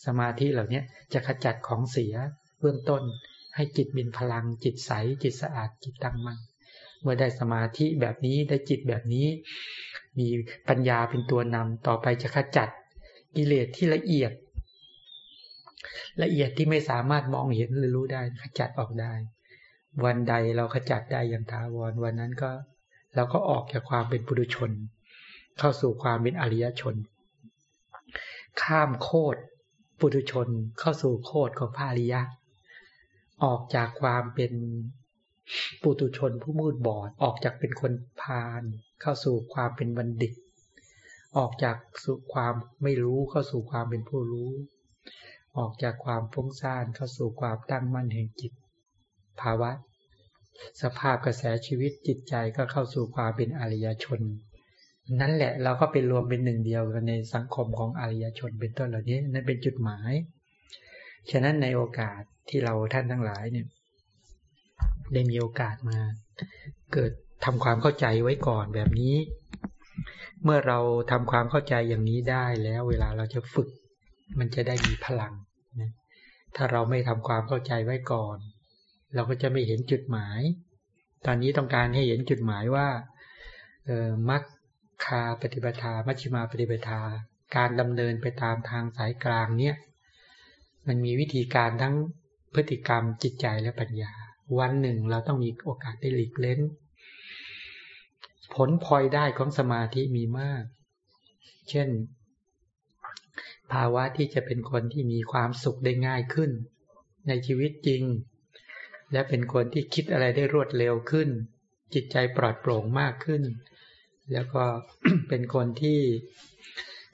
สมาธิเหล่านี้จะขจัดของเสียเบื้องต้น ให้จิตมีพลังจิตใสจิตสะอาดจิตตั้งมั่นเมื่อได้สมาธิแบบนี้ได้จิตแบบนี้ มีปัญญาเป็นตัวนำต่อไปจะขจัด กิเลสที่ละเอียด ละเอียดที่ไม่สามารถมองเห็นหรือรู้ได้ขจัดออกได้ วันใดเราขจัดได้อย่างทาวรวันนั้นก็เราก็ออกจากความเป็นปุถุชน เข้าสู่ความเป็นอริยชน ข้ามโคตรปุถุชนเข้าสู่โคตรของพระอริยะ ออกจากความเป็นปุตุชนผู้มืดบอดออกจากเป็นคนพาลเข้าสู่ความเป็นบัณฑิต ออกจากสู่ความไม่รู้เข้าสู่ความเป็นผู้รู้ ออกจากความฟุ้งซ่านเข้าสู่ความตั้งมั่นแห่งจิต ภาวะ สภาพกระแสชีวิตจิตใจก็เข้าสู่ความเป็นอริยชน นั่นแหละเราก็เป็นรวมเป็นหนึ่งเดียวกันในสังคมของอริยชนเป็นต้นเหล่านี้นั่นเป็นจุดหมาย ฉะนั้นในโอกาสที่เราท่านทั้งหลายเนี่ยได้มีโอกาสมา เกิดทำความเข้าใจไว้ก่อนแบบนี้ เมื่อเราทำความเข้าใจอย่างนี้ได้แล้ว เวลาเราจะฝึก มันจะได้มีพลังนะถ้าเราไม่ทำความเข้าใจไว้ก่อน เราก็จะไม่เห็นจุดหมาย ตอนนี้ต้องการให้เห็นจุดหมายว่าเออมัคคาปฏิปทา มัชฌิมาปฏิปทา การดำเนินไปตามทางสายกลางเนี่ยมันมีวิธีการทั้งพฤติกรรมจิตใจและปัญญา วันหนึ่งเราต้องมีโอกาสได้หลีกเล้น ผลพลอยได้ของสมาธิมีมาก เช่น ภาวะที่จะเป็นคนที่มีความสุขได้ง่ายขึ้น ในชีวิตจริง และเป็นคนที่คิดอะไรได้รวดเร็วขึ้น จิตใจปลอดโปร่งมากขึ้น แล้วก็เป็นคนที่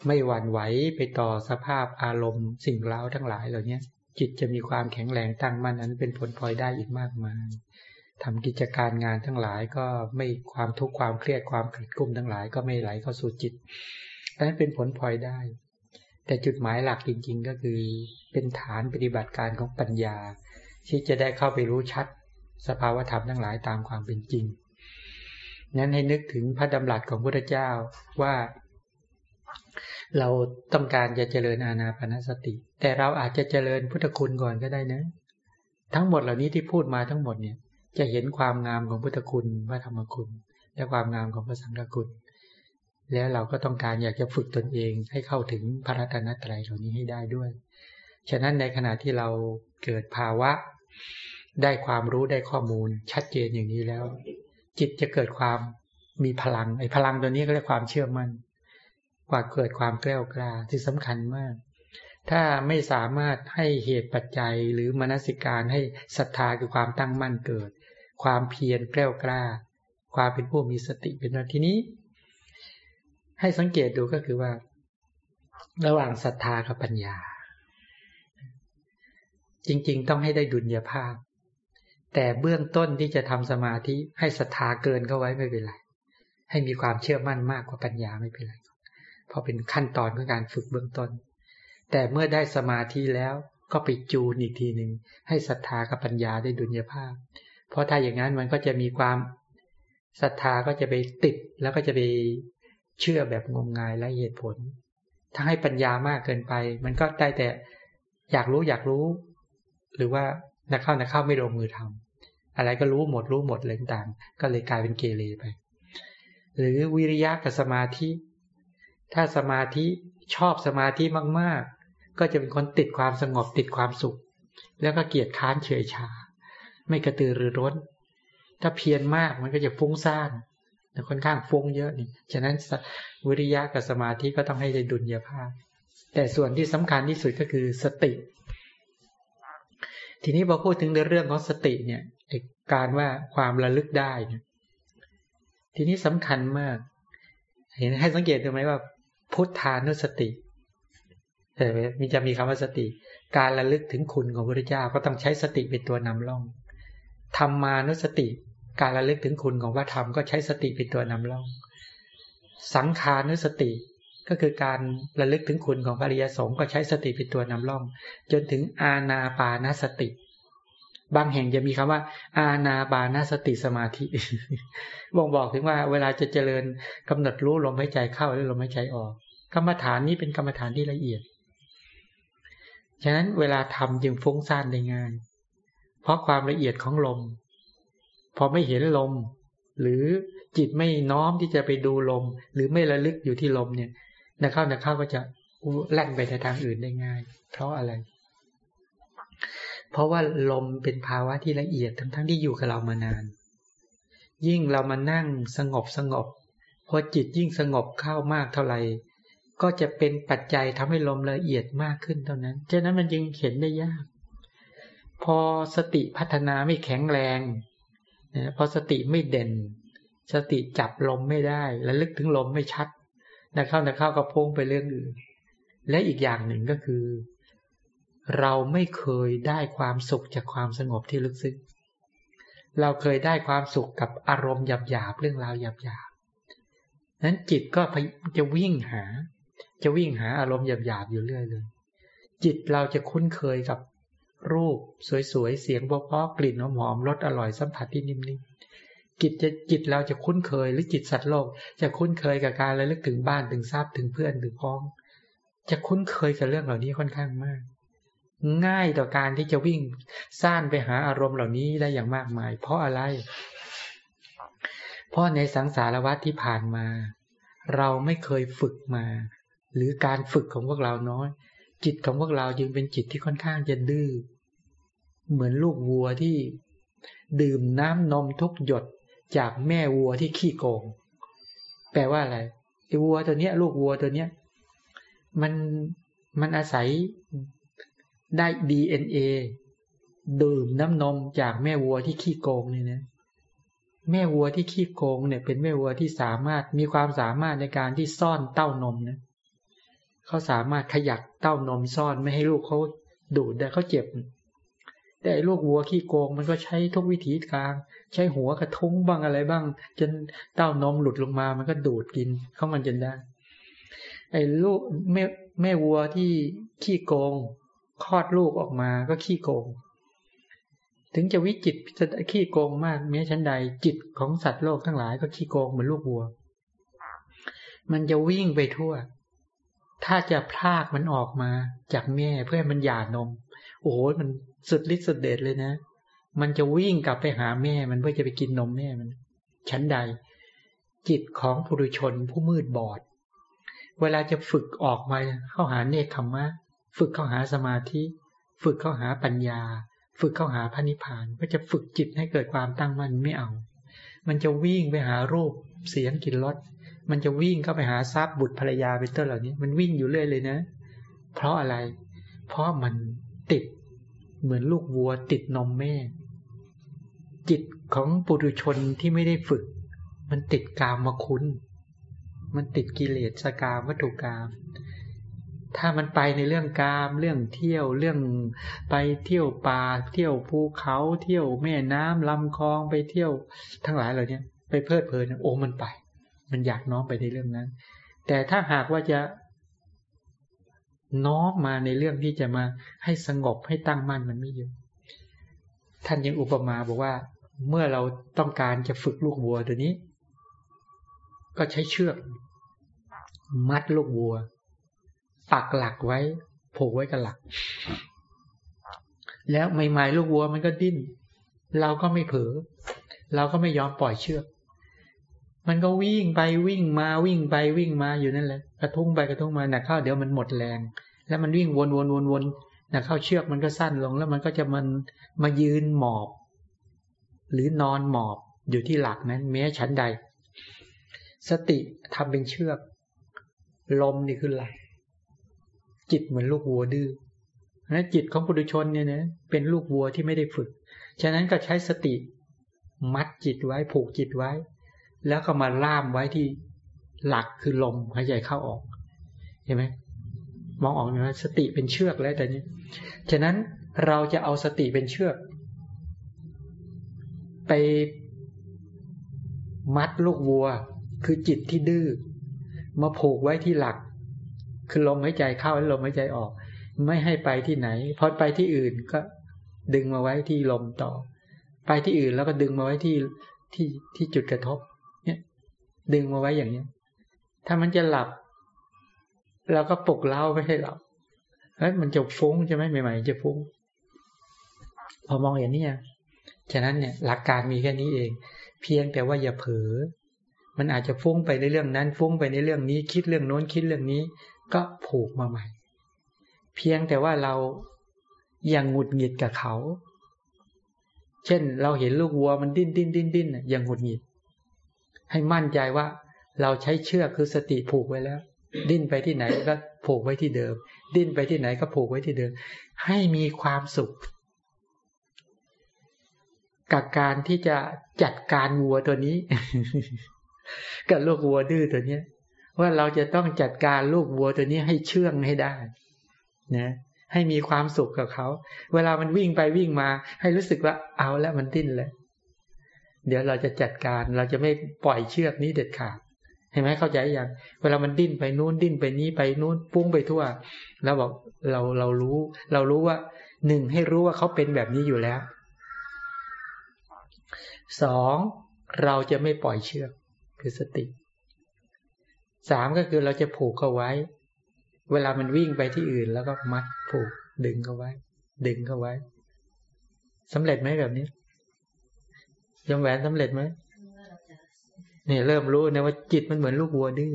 ไม่หวั่นไหวไปต่อสภาพอารมณ์สิ่งเล้าทั้งหลายเหล่านี้จิตจะมีความแข็งแรงตั้งมั่นนั้นเป็นผลพลอยได้อีกมากมาย ทำกิจการงานทั้งหลายก็ไม่ความทุกข์ความเครียดความขัดกุ้มทั้งหลายก็ไม่ไหลเข้าสู่จิตนั้นเป็นผลพลอยได้ แต่จุดหมายหลักจริง ๆ ก็คือเป็นฐานปฏิบัติการของปัญญา ที่จะได้เข้าไปรู้ชัดสภาวธรรมทั้งหลายตามความเป็นจริง นั้นให้นึกถึงพระดำรัสของพระเจ้าว่า เราต้องการจะเจริญอาณาปณสติ แต่เราอาจจะเจริญพุทธคุณก่อนก็ได้นะ ทั้งหมดเหล่านี้ที่พูดมาทั้งหมดเนี่ย จะเห็นความงามของพุทธคุณพระธรรมคุณ และความงามของพระสังฆคุณ แล้วเราก็ต้องการอยากจะฝึกตนเองให้เข้าถึงพระรัตนตรัยเหล่านี้ให้ได้ด้วย ฉะนั้นในขณะที่เราเกิดภาวะ ได้ความรู้ได้ข้อมูล ชัดเจนอย่างนี้แล้ว จิตจะเกิดความมีพลังไอ้พลังตัวนี้ก็เรียกความเชื่อมั่นกว่าเกิดความแกล้วกล้าที่สำคัญมาก ถ้าไม่สามารถให้เหตุปัจจัยหรือมนสิการให้ศรัทธาคือความตั้งมั่นเกิด ความเพียรแกล้วกล้า ความเป็นผู้มีสติเป็นต้นทีนี้ ให้สังเกตดูก็คือว่า ระหว่างศรัทธากับปัญญา จริง ๆ ต้องให้ได้ดุลยภาพ แต่เบื้องต้นที่จะทำสมาธิให้ศรัทธาเกินเข้าไว้ไม่เป็นไร ให้มีความเชื่อมั่นมากกว่าปัญญาไม่เป็นไรพอเป็นขั้นตอนของการฝึกเบื้องต้น แต่เมื่อได้สมาธิแล้วก็ไปจูนอีกทีหนึ่งให้ศรัทธากับปัญญาได้ดุลยภาพ เพราะถ้าอย่างนั้นมันก็จะมีความศรัทธาก็จะไปติดแล้วก็จะไปเชื่อแบบงมงายและเหตุผล ถ้าให้ปัญญามากเกินไป มันก็ได้แต่อยากรู้อยากรู้ หรือว่านักเข้านักเข้าไม่ลงมือทำอะไรก็รู้หมดรู้หมดเลยต่างก็เลยกลายเป็นเกเรไป หรือวิริยะกับสมาธิ ถ้าสมาธิชอบสมาธิมาก ๆ ก็จะเป็นคนติดความสงบติดความสุข แล้วก็เกียจค้านเฉยชา ไม่กระตือรือร้น ถ้าเพียรมากมันก็จะฟุ้งซ่านแต่ค่อนข้างฟุ้งเยอะนี่ฉะนั้นวิริยะกับสมาธิก็ต้องให้ได้ดุลยภาพ แต่ส่วนที่สำคัญที่สุดก็คือสติ ทีนี้พอพูดถึงเรื่องของสติเนี่ยการว่าความระลึกได้เนี่ยทีนี้สำคัญมาก เห็นให้สังเกตดูไหมว่า พุทธานุสติเห็นไหมมีจะมีคำว่าสติ การระลึกถึงคุณของพระเจ้าก็ต้องใช้สติเป็นตัวนำล่อง ธรรมานุสติ การระลึกถึงคุณของพระธรรมก็ใช้สติเป็นตัวนำล่อง สังขานุสติก็คือการระลึกถึงคุณของพระริยสงฆ์ก็ใช้สติเป็นตัวนำล่อง จนถึงอาณาปานสติ บางแห่งจะมีคำว่า อาณาบานสติสมาธิบ่งบอกถึงว่าเวลาจะเจริญกำหนดรู้ลมหายใจเข้าและลมหายใจออก กรรมฐานนี้เป็นกรรมฐานที่ละเอียด ฉะนั้นเวลาทำจึงฟุ้งซ่านได้ง่าย ราะความละเอียดของลม พอไม่เห็นลม หรือจิตไม่น้อมที่จะไปดูลม หรือไม่ระลึกอยู่ที่ลมเนี่ยนักเข้านักเข้าก็จะแล่นไปในทางอื่นได้ง่าย เพราะอะไร เพราะว่าลมเป็นภาวะที่ละเอียดทั้งทั้งที่อยู่กับเรามานาน ยิ่งเรามานั่งสงบสงบพอจิตยิ่งสงบเข้ามากเท่าไหร่ก็จะเป็นปัจจัยทำให้ลมละเอียดมากขึ้นเท่านั้น ฉะนั้นมันจึงเห็นได้ยาก พอสติพัฒนาไม่แข็งแรงนะพอสติไม่เด่น สติจับลมไม่ได้ และลึกถึงลมไม่ชัดนะเข้านะเข้าก็พุ่งไปเรื่องอื่น และอีกอย่างหนึ่งก็คือ เราไม่เคยได้ความสุขจากความสงบที่ลึกซึ้งเราเคยได้ความสุขกับอารมณ์หยาบหยาบเรื่องราวหยาบหยาบนั้นจิตก็จะวิ่งหา จะวิ่งหาอารมณ์หยาบหยาบอยู่เรื่อยเลย จิตเราจะคุ้นเคยกับ รูปสวยๆ เสียงเพราะๆกลิ่นหอมๆรสอร่อยสัมผัสที่นิ่มๆจิตจะจิตเราจะคุ้นเคยหรือจิตสัตว์โลก จะคุ้นเคยกับการระลึกถึงบ้านถึงทรัพย์ถึงเพื่อนถึงพ้อง จะคุ้นเคยกับเรื่องเหล่านี้ค่อนข้างมาก ง่ายต่อการที่จะวิ่งซ่านไปหาอารมณ์เหล่านี้ได้อย่างมากมาย เพราะอะไร เพราะในสังสารวัฏที่ผ่านมา เราไม่เคยฝึกมา หรือการฝึกของพวกเราน้อย จิตของพวกเราจึงเป็นจิตที่ค่อนข้างจะดื้อเหมือนลูกวัวที่ดื่มน้ำนมทุกหยดจากแม่วัวที่ขี้โกง แปลว่าอะไรไอ้วัวตัวเนี้ย ลูกวัวตัวเนี้ย มันมันอาศัยได้ดีเอ็นเอดื่มน้ำนมจากแม่วัวที่ขี้โกงเนี่ยนะแม่วัวที่ขี้โกงเนี่ย เป็นแม่วัวที่สามารถมีความสามารถในการที่ซ่อนเต้านมนะ เขาสามารถขยักเต้านมซ่อนไม่ให้ลูกเขาดูดได้เขาเจ็บ แต่ลูกวัวขี้โกงมันก็ใช้ทุกวิถีทาง ใช้หัวกระทุ้งบ้างอะไรบ้าง จนเต้านมหลุดลงมา มันก็ดูดกินเข้ามันจนได้ ไอ้ลูกแม่แม่วัวที่ขี้โกงคลอดลูกออกมาก็ขี้โกง ถึงจะวิจิตจะขี้โกงมากแม้ชั้นใดจิตของสัตว์โลกทั้งหลายก็ขี้โกงเหมือนลูกวัว มันจะวิ่งไปทั่ว ถ้าจะพลากมันออกมาจากแม่เพื่อมันหย่านม โอ้โหมันสุดฤทธิ์สุดเดชเลยนะ มันจะวิ่งกลับไปหาแม่มันเพื่อจะไปกินนมแม่มันชั้นใด จิตของผู้ดุชนผู้มืดบอด เวลาจะฝึกออกมาเข้าหาเนคขมะฝึกเข้าหาสมาธิ ฝึกเข้าหาปัญญา ฝึกเข้าหาพระนิพพานก็จะฝึกจิตให้เกิดความตั้งมั่นไม่เอา มันจะวิ่งไปหารูปเสียงกลิ่นรส มันจะวิ่งเข้าไปหาทรัพย์บุตรภรรยาเป็นต้นเหล่านี้ มันวิ่งอยู่เรื่อยเลยนะ เพราะอะไร เพราะมันติดเหมือนลูกวัวติดนมแม่ จิตของปุถุชนที่ไม่ได้ฝึก มันติดกามมาคุณ มันติดกิเลสสกามวัตถุกรรมถ้ามันไปในเรื่องกาม เรื่องเที่ยวเรื่องไปเที่ยวป่าเที่ยวภูเขาเที่ยวแม่น้ำลำคลองไปเที่ยวทั้งหลายเหล่านี้ไปเพลิดเพลินโอ้มันไป มันอยากน้อมไปในเรื่องนั้น แต่ถ้าหากว่าจะน้อมมาในเรื่องที่จะมาให้สงบให้ตั้งมั่นมันไม่เยอะท่านยังอุปมาบอกว่า เมื่อเราต้องการจะฝึกลูกวัวตัวนี้ ก็ใช้เชือก มัดลูกวัว ปักหลักไว้ผูกไว้กับหลัก แล้วใหม่ๆลูกวัวมันก็ดิ้น เราก็ไม่เผลอเราก็ไม่ยอมปล่อยเชือก มันก็วิ่งไปวิ่งมาวิ่งไปวิ่งมาอยู่นั่นแหละกระทุ้งไปกระทุ้งมาหนักเข้าเดี๋ยวมันหมดแรง แล้วมันวิ่งวนวนวนวนหนักเข้าเชือกมันก็สั้นลง แล้วมันก็จะมันมายืนหมอบ หรือนอนหมอบอยู่ที่หลักนั้นแม้ชั้นใด สติทำเป็นเชือก ลมนี่คือหลจิตเหมือนลูกวัวดื้อนะจิตของปุถุชนเนี่ยนะเป็นลูกวัวที่ไม่ได้ฝึก ฉะนั้นก็ใช้สติ มัดจิตไว้ผูกจิตไว้ แล้วก็มาล่ามไว้ที่หลักคือลมหายใจเข้าออก เห็นไหมมองออกไหมสติเป็นเชือกแล้วแต่นี้ ฉะนั้นเราจะเอาสติเป็นเชือก ไปมัดลูกวัว คือจิตที่ดื้อมาผูกไว้ที่หลัก คือลมหายใจเข้าและลมหายใจออก ไม่ให้ไปที่ไหน พอไปที่อื่นก็ดึงมาไว้ที่ลมต่อ ไปที่อื่นแล้วก็ดึงมาไว้ที่ที่ที่จุดกระทบ ดึงมาไว้อย่างเนี้ยถ้ามันจะหลับเราก็ปลุกเล้าไม่ให้หลับเฮ้ยมันจะฟุ้งใช่ไหมใหม่ๆจะฟุ้ง พอมองอย่างนี้ฉะนั้นเนี่ย หลักการมีแค่นี้เอง เพียงแต่ว่าอย่าเผลอมันอาจจะฟุ้งไปในเรื่องนั้น ฟุ้งไปในเรื่องนี้ คิดเรื่องโน้นคิดเรื่องนี้ ก็ผูกมาใหม่ เพียงแต่ว่าเราอย่างหงุดหงิดกับเขา เช่น เราเห็นลูกวัวมันดิ้นดิ้นดิ้นดิ้นอย่างหงุดหงิด ให้มั่นใจว่า เราใช้เชือกคือสติผูกไว้แล้ว ดิ้นไปที่ไหนก็ผูกไว้ที่เดิม ดิ้นไปที่ไหนก็ผูกไว้ที่เดิม ให้มีความสุข กับการที่จะจัดการวัวตัวนี้ กับลูกวัวดื้อตัวเนี้ยว่าเราจะต้องจัดการลูกวัวตัวนี้ให้เชื่องให้ได้ นะให้มีความสุขกับเขา เวลามันวิ่งไปวิ่งมา ให้รู้สึกว่าเอาแล้วมันดิ้นเลย เดี๋ยวเราจะจัดการเราจะไม่ปล่อยเชือกนี้เด็ดขาดเห็นไหมเข้าใจอยังเวลามันดิ้นไปนู้นดิ้นไปนี้ไปนู้นปุ้งไปทั่วเราบอกเราเรารู้ เรารู้ว่าหนึ่งให้รู้ว่าเขาเป็นแบบนี้อยู่แล้วสองเราจะไม่ปล่อยเชือกคือสติสามก็คือเราจะผูกเขาไว้ เวลามันวิ่งไปที่อื่น แล้วก็มัดผูกดึงเขาไว้ ดึงเขาไว้สำเร็จไหมแบบนี้ ยมแหวนสำเร็จไหมเนี่ยเริ่มรู้นะว่าจิตมันเหมือนลูกวัวดื้อ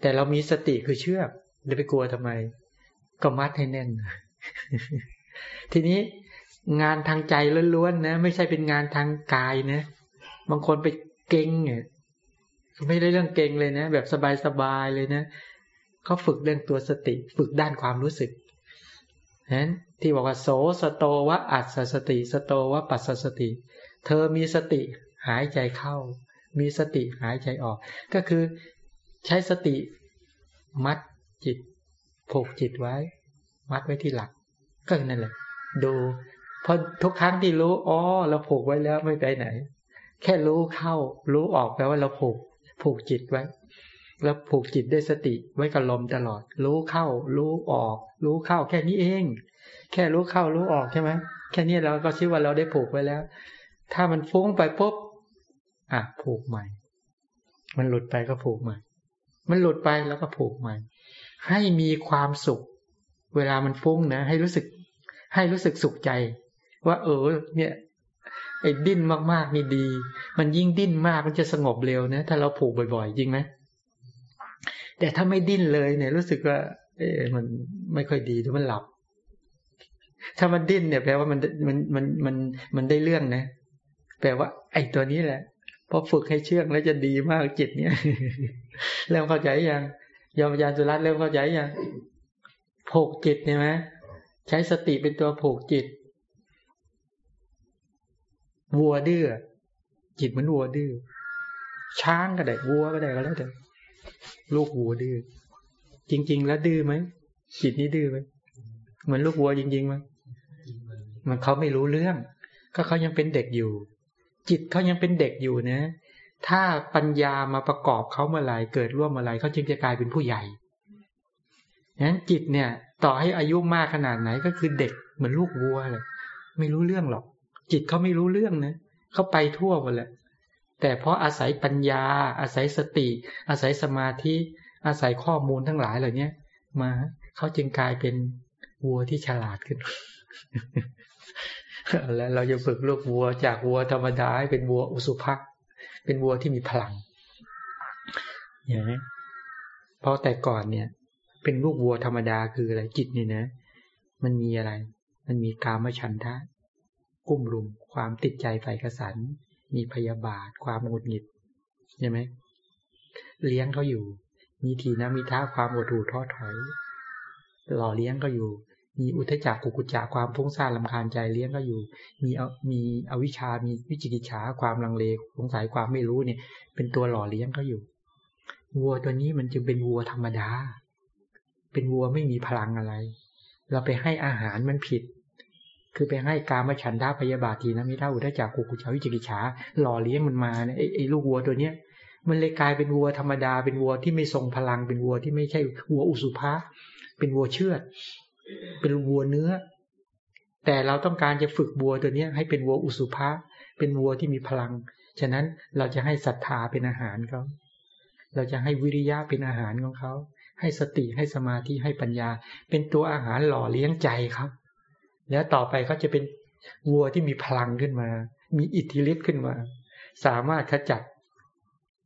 แต่เรามีสติคือเชือกจะไปกลัวทำไม ก็มัดให้แน่น ทีนี้งานทางใจล้วนๆนะไม่ใช่เป็นงานทางกายนะบางคนไปเก่งเนี่ยไม่ได้เรื่องเก่งเลยนะ แบบสบายๆเลยนะเขาฝึกเรื่องตัวสติ ฝึกด้านความรู้สึกนั้นที่บอกว่าโสสโตวะอัศสติ สโตวะปัสสติ เธอมีสติหายใจเข้า มีสติหายใจออก ก็คือใช้สติมัดจิตผูกจิตไว้ มัดไว้ที่หลัก ก็นั่นแหละ ดูพอทุกครั้งที่รู้อ๋อเราผูกไว้แล้วไม่ไปไหน แค่รู้เข้า รู้ออกแปลว่าเราผูก ผูกจิตไว้ แล้วผูกจิตด้วยสติไว้กับลมตลอด รู้เข้า รู้ออก รู้เข้า แค่นี้เอง แค่รู้เข้ารู้ออกใช่ไหมแค่นี้เราก็ชื่อว่าเราได้ผูกไว้แล้ว ถ้ามันฟุ้งไปปุ๊บอะผูกใหม่ มันหลุดไปก็ผูกใหม่ มันหลุดไปแล้วก็ผูกใหม่ ให้มีความสุข เวลามันฟุ้งนะ ให้รู้สึก ให้รู้สึกสุขใจ ว่า เออ เนี่ยไอ้ดิ้นมากๆนี่ดี มันยิ่งดิ้นมากมันจะสงบเร็วนะ ถ้าเราผูกบ่อยๆ จริงไหมแต่ถ้าไม่ดิ้นเลยเนี่ย รู้สึกว่า เออมันไม่ค่อยดีหรือมันหลับ ถ้ามันดิ้นเนี่ยแปลว่ามันมันมันมันมันได้เรื่องนะ แปลว่า ไอ้ตัวนี้แหละพอฝึกให้เชื่องแล้วจะดีมากจิตเนี่ยเริ่มเข้าใจยังยอมยานสุรัตเริ่มเข้าใจยังผูกจิตใช่ยไหมใช้สติเป็นตัวผูกจิต วัวดื้อจิตเหมือนวัวดื้อช้างก็ได้วัวก็ได้ก็แล้วแต่ลูกวัวดื้อจริง ๆ แล้วดื้อไหมจิตนี้ดื้อไหมเหมือนลูกวัวจริงๆไหมมันเขาไม่รู้เรื่อง ก็เขายังเป็นเด็กอยู่ จิตเขายังเป็นเด็กอยู่นะ ถ้าปัญญามาประกอบเขาเมื่อไหร่เกิดร่วมเมื่อไหร่เขาจึงจะกลายเป็นผู้ใหญ่นั้นจิตเนี่ย ต่อให้อายุมากขนาดไหนก็คือเด็กเหมือนลูกวัวเลยไม่รู้เรื่องหรอก จิตเขาไม่รู้เรื่องนะเขาไปทั่วหมดแหละแต่เพราะอาศัยปัญญา อาศัยสติ อาศัยสมาธิ อาศัยข้อมูลทั้งหลายเหล่านี้มาเขาจึงกลายเป็นวัวที่ฉลาดขึ้น แล้วเราจะฝึกลูกวัวจากวัวธรรมดาให้เป็นวัวอุสุภะเป็นวัวที่มีพลังอย่างนี้เพราะแต่ก่อนเนี่ย เป็นลูกวัวธรรมดาคืออะไรจิตนี่นะ มันมีอะไร มันมีกามฉันทะกุ้มลุม ความติดใจใฝ่กระสัน มีพยาบาท ความหงุดหงิดใช่ไหมเลี้ยงเขาอยู่ มีทีนะมีท่าความอดหูท้อถอยหล่อเลี้ยงก็อยู่ มีอุทจักกุกุจักความฟุ้งซ่านลำคาญใจเลี้ยงก็อยู่ มีมีอวิชามีวิจิกิจฉาความลังเลสงสัยความไม่รู้เนี่ย เป็นตัวหล่อเลี้ยงก็อยู่ วัวตัวนี้มันจึงเป็นวัวธรรมดา เป็นวัวไม่มีพลังอะไร เราไปให้อาหารมันผิด คือไปให้การมาฉันทาพยาบาทีนะมิท้าอุทจักกุกุชาวิจิกิจฉาหล่อเลี้ยงมันมาเนี่ยไอ้ลูกวัวตัวเนี้ยมันเลยกลายเป็นวัวธรรมดา เป็นวัวที่ไม่ทรงพลัง เป็นวัวที่ไม่ใช่วัวอุสุภะเป็นวัวเชือด เป็นวัวเนื้อ แต่เราต้องการจะฝึกวัวตัวนี้ให้เป็นวัวอุสุภะเป็นวัวที่มีพลัง ฉะนั้นเราจะให้ศรัทธาเป็นอาหารเขาเราจะให้วิริยะเป็นอาหารของเขาให้สติให้สมาธิให้ปัญญา เป็นตัวอาหารหล่อเลี้ยงใจครับ แล้วต่อไปเขาจะเป็นวัวที่มีพลังขึ้นมา มีอิทธิฤทธิ์ขึ้นมา สามารถขจัด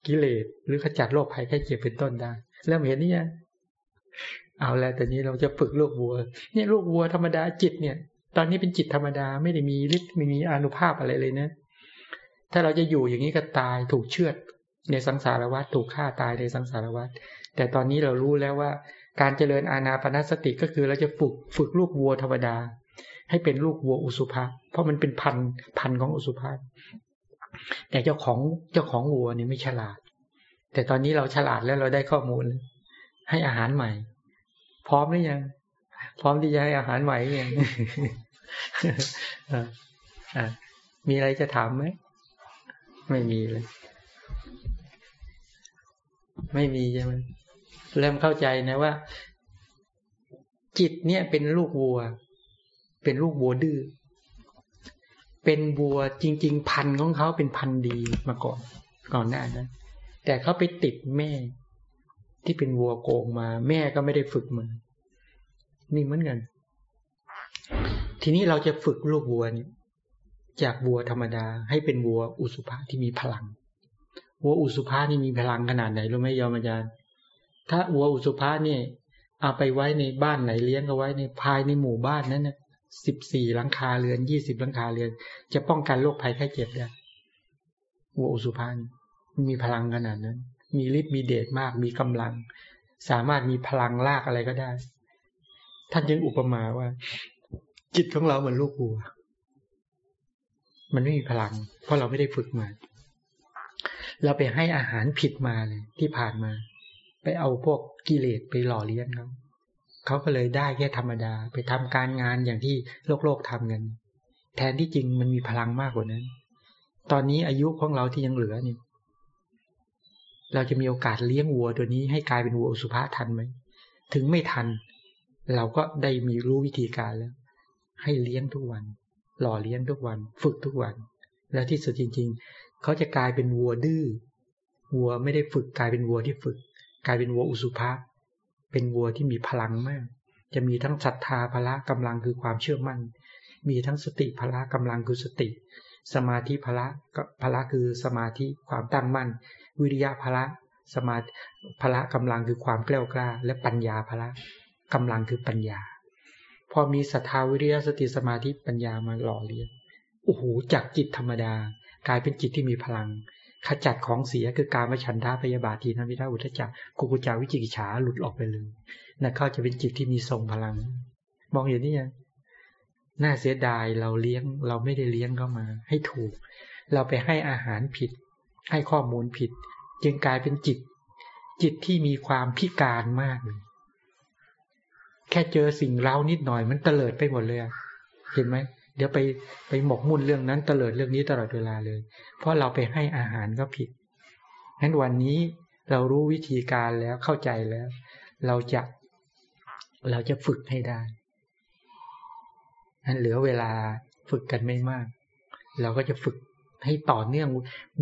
กิเลสหรือขจัดโรคภัยแค่เจ็บเป็นต้นได้ เริ่มเห็นนี่ยัง เอาแล้วแต่นี้เราจะฝึกลูกวัว เนี่ยลูกวัวธรรมดาจิตเนี่ย ตอนนี้เป็นจิตธรรมดาไม่ได้มีฤทธิ์ไม่มีอนุภาพอะไรเลยนะ ถ้าเราจะอยู่อย่างนี้ก็ตายถูกเชือดในสังสารวัฏถูกฆ่าตายในสังสารวัฏแต่ตอนนี้เรารู้แล้วว่า การเจริญอาณาปณสติก็คือเราจะฝึกฝึกลูกวัวธรรมดา ให้เป็นลูกวัวอุสุภะเพราะมันเป็นพันพันของอุสุภะแต่เจ้าของเจ้าของวัวเนี่ยไม่ฉลาด แต่ตอนนี้เราฉลาดแล้วเราได้ข้อมูล ให้อาหารใหม่ พร้อมหรือยัง พร้อมที่จะให้อาหารใหม่ยังมีอะไรจะถามไหม ไม่มีเลย ไม่มีใช่ไหมเริ่มเข้าใจนะว่า จิตเนี่ยเป็นลูกวัว เป็นลูกวัวดื้อเป็นวัวจริง ๆ พันของเขาเป็นพันดีมาก่อน ก่อนหน้านั้นแต่เขาไปติดแม่ ที่เป็นวัวโกงมา แม่ก็ไม่ได้ฝึกมันนี่เหมือนกัน ทีนี้เราจะฝึกลูกวัวเนี่ยจากวัวธรรมดา ให้เป็นวัวอุสุภะที่มีพลัง วัวอุสุภานี่มีพลังขนาดไหนรู้ไหมยอมอาจารย์ ถ้าวัวอุสุภาเนี่ยเอาไปไว้ในบ้านไหนเลี้ยงเอาไว้ในภายในหมู่บ้านนั้นนะสิบสี่หลังคาเรือนยี่สิบหลังคาเรือน จะป้องกันโรคภัยไข้เจ็บได้วัวอุสุภานี่มีพลังขนาดนั้น มีฤทธิ์มีเดชมาก มีกำลัง สามารถมีพลังลากอะไรก็ได้ ท่านยังอุปมาว่า จิตของเราเหมือนลูกวัว มันไม่มีพลัง เพราะเราไม่ได้ฝึกมา เราไปให้อาหารผิดมาเลยที่ผ่านมา ไปเอาพวกกิเลสไปหล่อเลี้ยงเขาเขาก็เลยได้แค่ธรรมดา ไปทำการงานอย่างที่โลกโลกทำกันแทนที่จริงมันมีพลังมากกว่านั้น ตอนนี้อายุของเราที่ยังเหลือนี่ เราจะมีโอกาสเลี้ยงวัวตัวนี้ให้กลายเป็นวัวสุภาทันไหม ถึงไม่ทัน เราก็ได้มีรู้วิธีการแล้ว ให้เลี้ยงทุกวัน หล่อเลี้ยงทุกวัน ฝึกทุกวัน แล้วที่สุดจริง ๆ เขาจะกลายเป็นวัวดื้อ วัวไม่ได้ฝึกกลายเป็นวัวที่ฝึก กลายเป็นวัวอุสุภะ เป็นวัวที่มีพลังมาก จะมีทั้งศรัทธาพละกำลังคือความเชื่อมั่น มีทั้งสติพละกำลังคือสติ สมาธิพละพละคือสมาธิความตั้งมั่น วิริยะพละ สมาพละกำลังคือความแกล้วกล้า และปัญญาพละกำลังคือปัญญา พอมีศรัทธาวิริยะสติสมาธิปัญญามาหล่อเลี้ยงโอ้โหจากจิตธรรมดา กลายเป็นจิตที่มีพลัง ขจัดของเสียคือการมาฉันทาพยาบาทีนวิทาอุทจักกุกุจาวิจิกิจฉาหลุดออกไปเลยนั่นเขาจะเป็นจิตที่มีทรงพลัง มองอย่างนี้ยังน่าเสียดายเราเลี้ยง เราไม่ได้เลี้ยงเข้ามา ให้ถูก เราไปให้อาหารผิด ให้ข้อมูลผิด จึงกลายเป็นจิต จิตที่มีความพิการมากเลยแค่เจอสิ่งเล้านิดหน่อยมันเตลิดไปหมดเลยเห็นไหมเดี๋ยวไปไปหมกมุ่นเรื่องนั้นเตลิดเรื่องนี้ตลอดเวลาเลย เพราะเราไปให้อาหารก็ผิดงั้นวันนี้เรารู้วิธีการแล้วเข้าใจแล้ว เราจะเราจะฝึกให้ได้นั้นเหลือเวลาฝึกกันไม่มาก เราก็จะฝึก ให้ต่อเนื่อง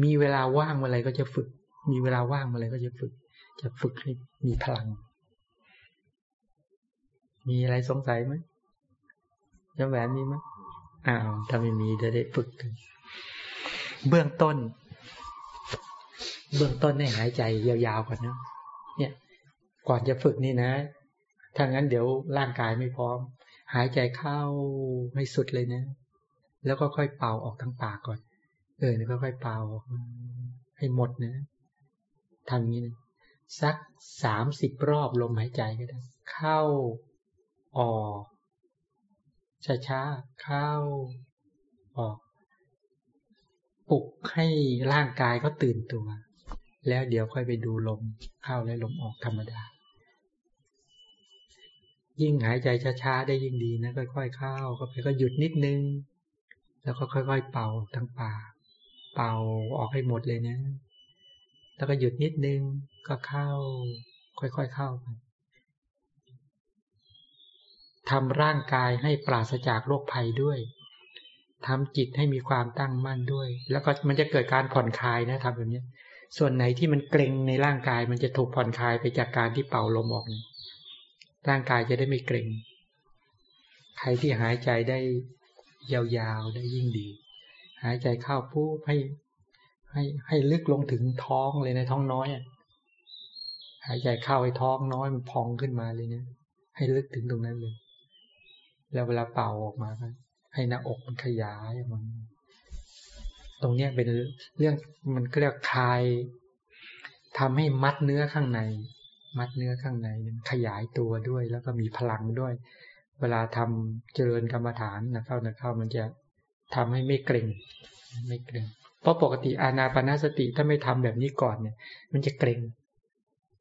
มีเวลาว่างเมื่อไรก็จะฝึก มีเวลาว่างเมื่อไรก็จะฝึก จะฝึกให้มีพลัง มีอะไรสงสัยไหมจำแหวนมีไหมอ้าวถ้าไม่มีจะได้ฝึกกันเบื้องต้น เบื้องต้นให้หายใจยาวๆก่อนนะเนี่ย ก่อนจะฝึกนี่นะถ้างั้นเดี๋ยวร่างกายไม่พร้อม หายใจเข้าให้สุดเลยนะ แล้วก็ค่อยเป่าออกทางปากก่อน เออเนี่ยค่อยเป่าให้หมดนะทำอย่างนี้นะสักสามสิบรอบลมหายใจก็ได้ เข้า ออกช้าๆเข้า ออก ปลุกให้ร่างกายเขาตื่นตัว แล้วเดี๋ยวค่อยไปดูลมเข้าและลมออกธรรมดา ยิ่งหายใจช้าๆได้ยิ่งดีนะค่อยๆเข้าก็ไปก็หยุดนิดนึง แล้วก็ค่อย ๆ เป่าทั้งปาก เป่าออกให้หมดเลยนะ แล้วก็หยุดนิดนึงก็เข้า ค่อยๆเข้าไปทำร่างกายให้ปราศจากโรคภัยด้วยทำจิตให้มีความตั้งมั่นด้วย แล้วก็มันจะเกิดการผ่อนคลายนะทำแบบนี้ส่วนไหนที่มันเกร็งในร่างกายมันจะถูกผ่อนคลายไปจากการที่เป่าลมออกเนี่ยร่างกายจะได้ไม่เกร็ง ใครที่หายใจได้ยาวๆได้ยิ่งดี หายใจเข้าปุ๊บให้ให้ให้ลึกลงถึงท้องเลยในท้องน้อยหายใจเข้าให้ท้องน้อยมันพองขึ้นมาเลยเนี่ยให้ลึกถึงตรงนั้นเลย แล้วเวลาเป่าออกมาให้หน้าอกมันขยายมัน ตรงเนี้ยเป็นเรื่องมันก็เรียกคลายทำให้มัดเนื้อข้างใน มัดเนื้อข้างในมันขยายตัวด้วย แล้วก็มีพลังด้วย เวลาทำเจริญกรรมฐานนะเข้านะเข้ามันจะ ทำให้ไม่เกร็งไม่เกร็ง เพราะปกติอานาปนาสติถ้าไม่ทำแบบนี้ก่อนเนี่ย มันจะเกร็ง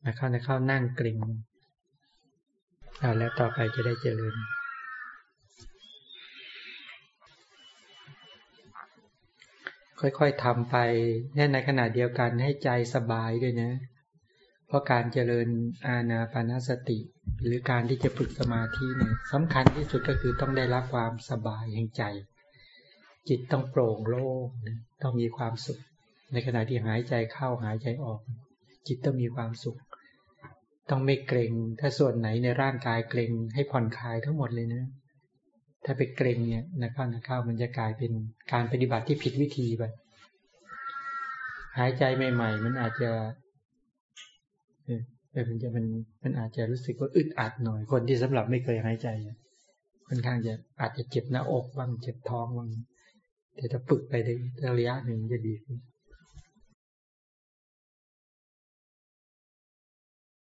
นะเข้านะเข้านั่งเกร็งอ่าแล้วต่อไปจะได้เจริญค่อยๆทำไปแน่ในขณะเดียวกันให้ใจสบายด้วยนะ เพราะการเจริญอาณาปณสติ หรือการที่จะฝึกสมาธิเนี่ยสำคัญที่สุดก็คือต้องได้รับความสบายแห่งใจ จิตต้องโปร่งโล่งต้องมีความสุข ในขณะที่หายใจเข้าหายใจออก จิตต้องมีความสุข ต้องไม่เกรงถ้าส่วนไหนในร่างกายเกรงให้ผ่อนคลายทั้งหมดเลยนะ ถ้าไปเกรงเนี่ยนะครับนะครับมันจะกลายเป็นการปฏิบัติที่ผิดวิธีไปหายใจใหม่ ๆ มันอาจจะเออมันจะมันมันอาจจะรู้สึกว่าอึดอัดหน่อย คนที่สำหรับไม่เคยหายใจค่อนข้างจะอาจจะเจ็บหน้าอกบ้างเจ็บท้องบ้าง แต่ถ้าฝึกไปในระยะหนึ่งจะดีขึ้น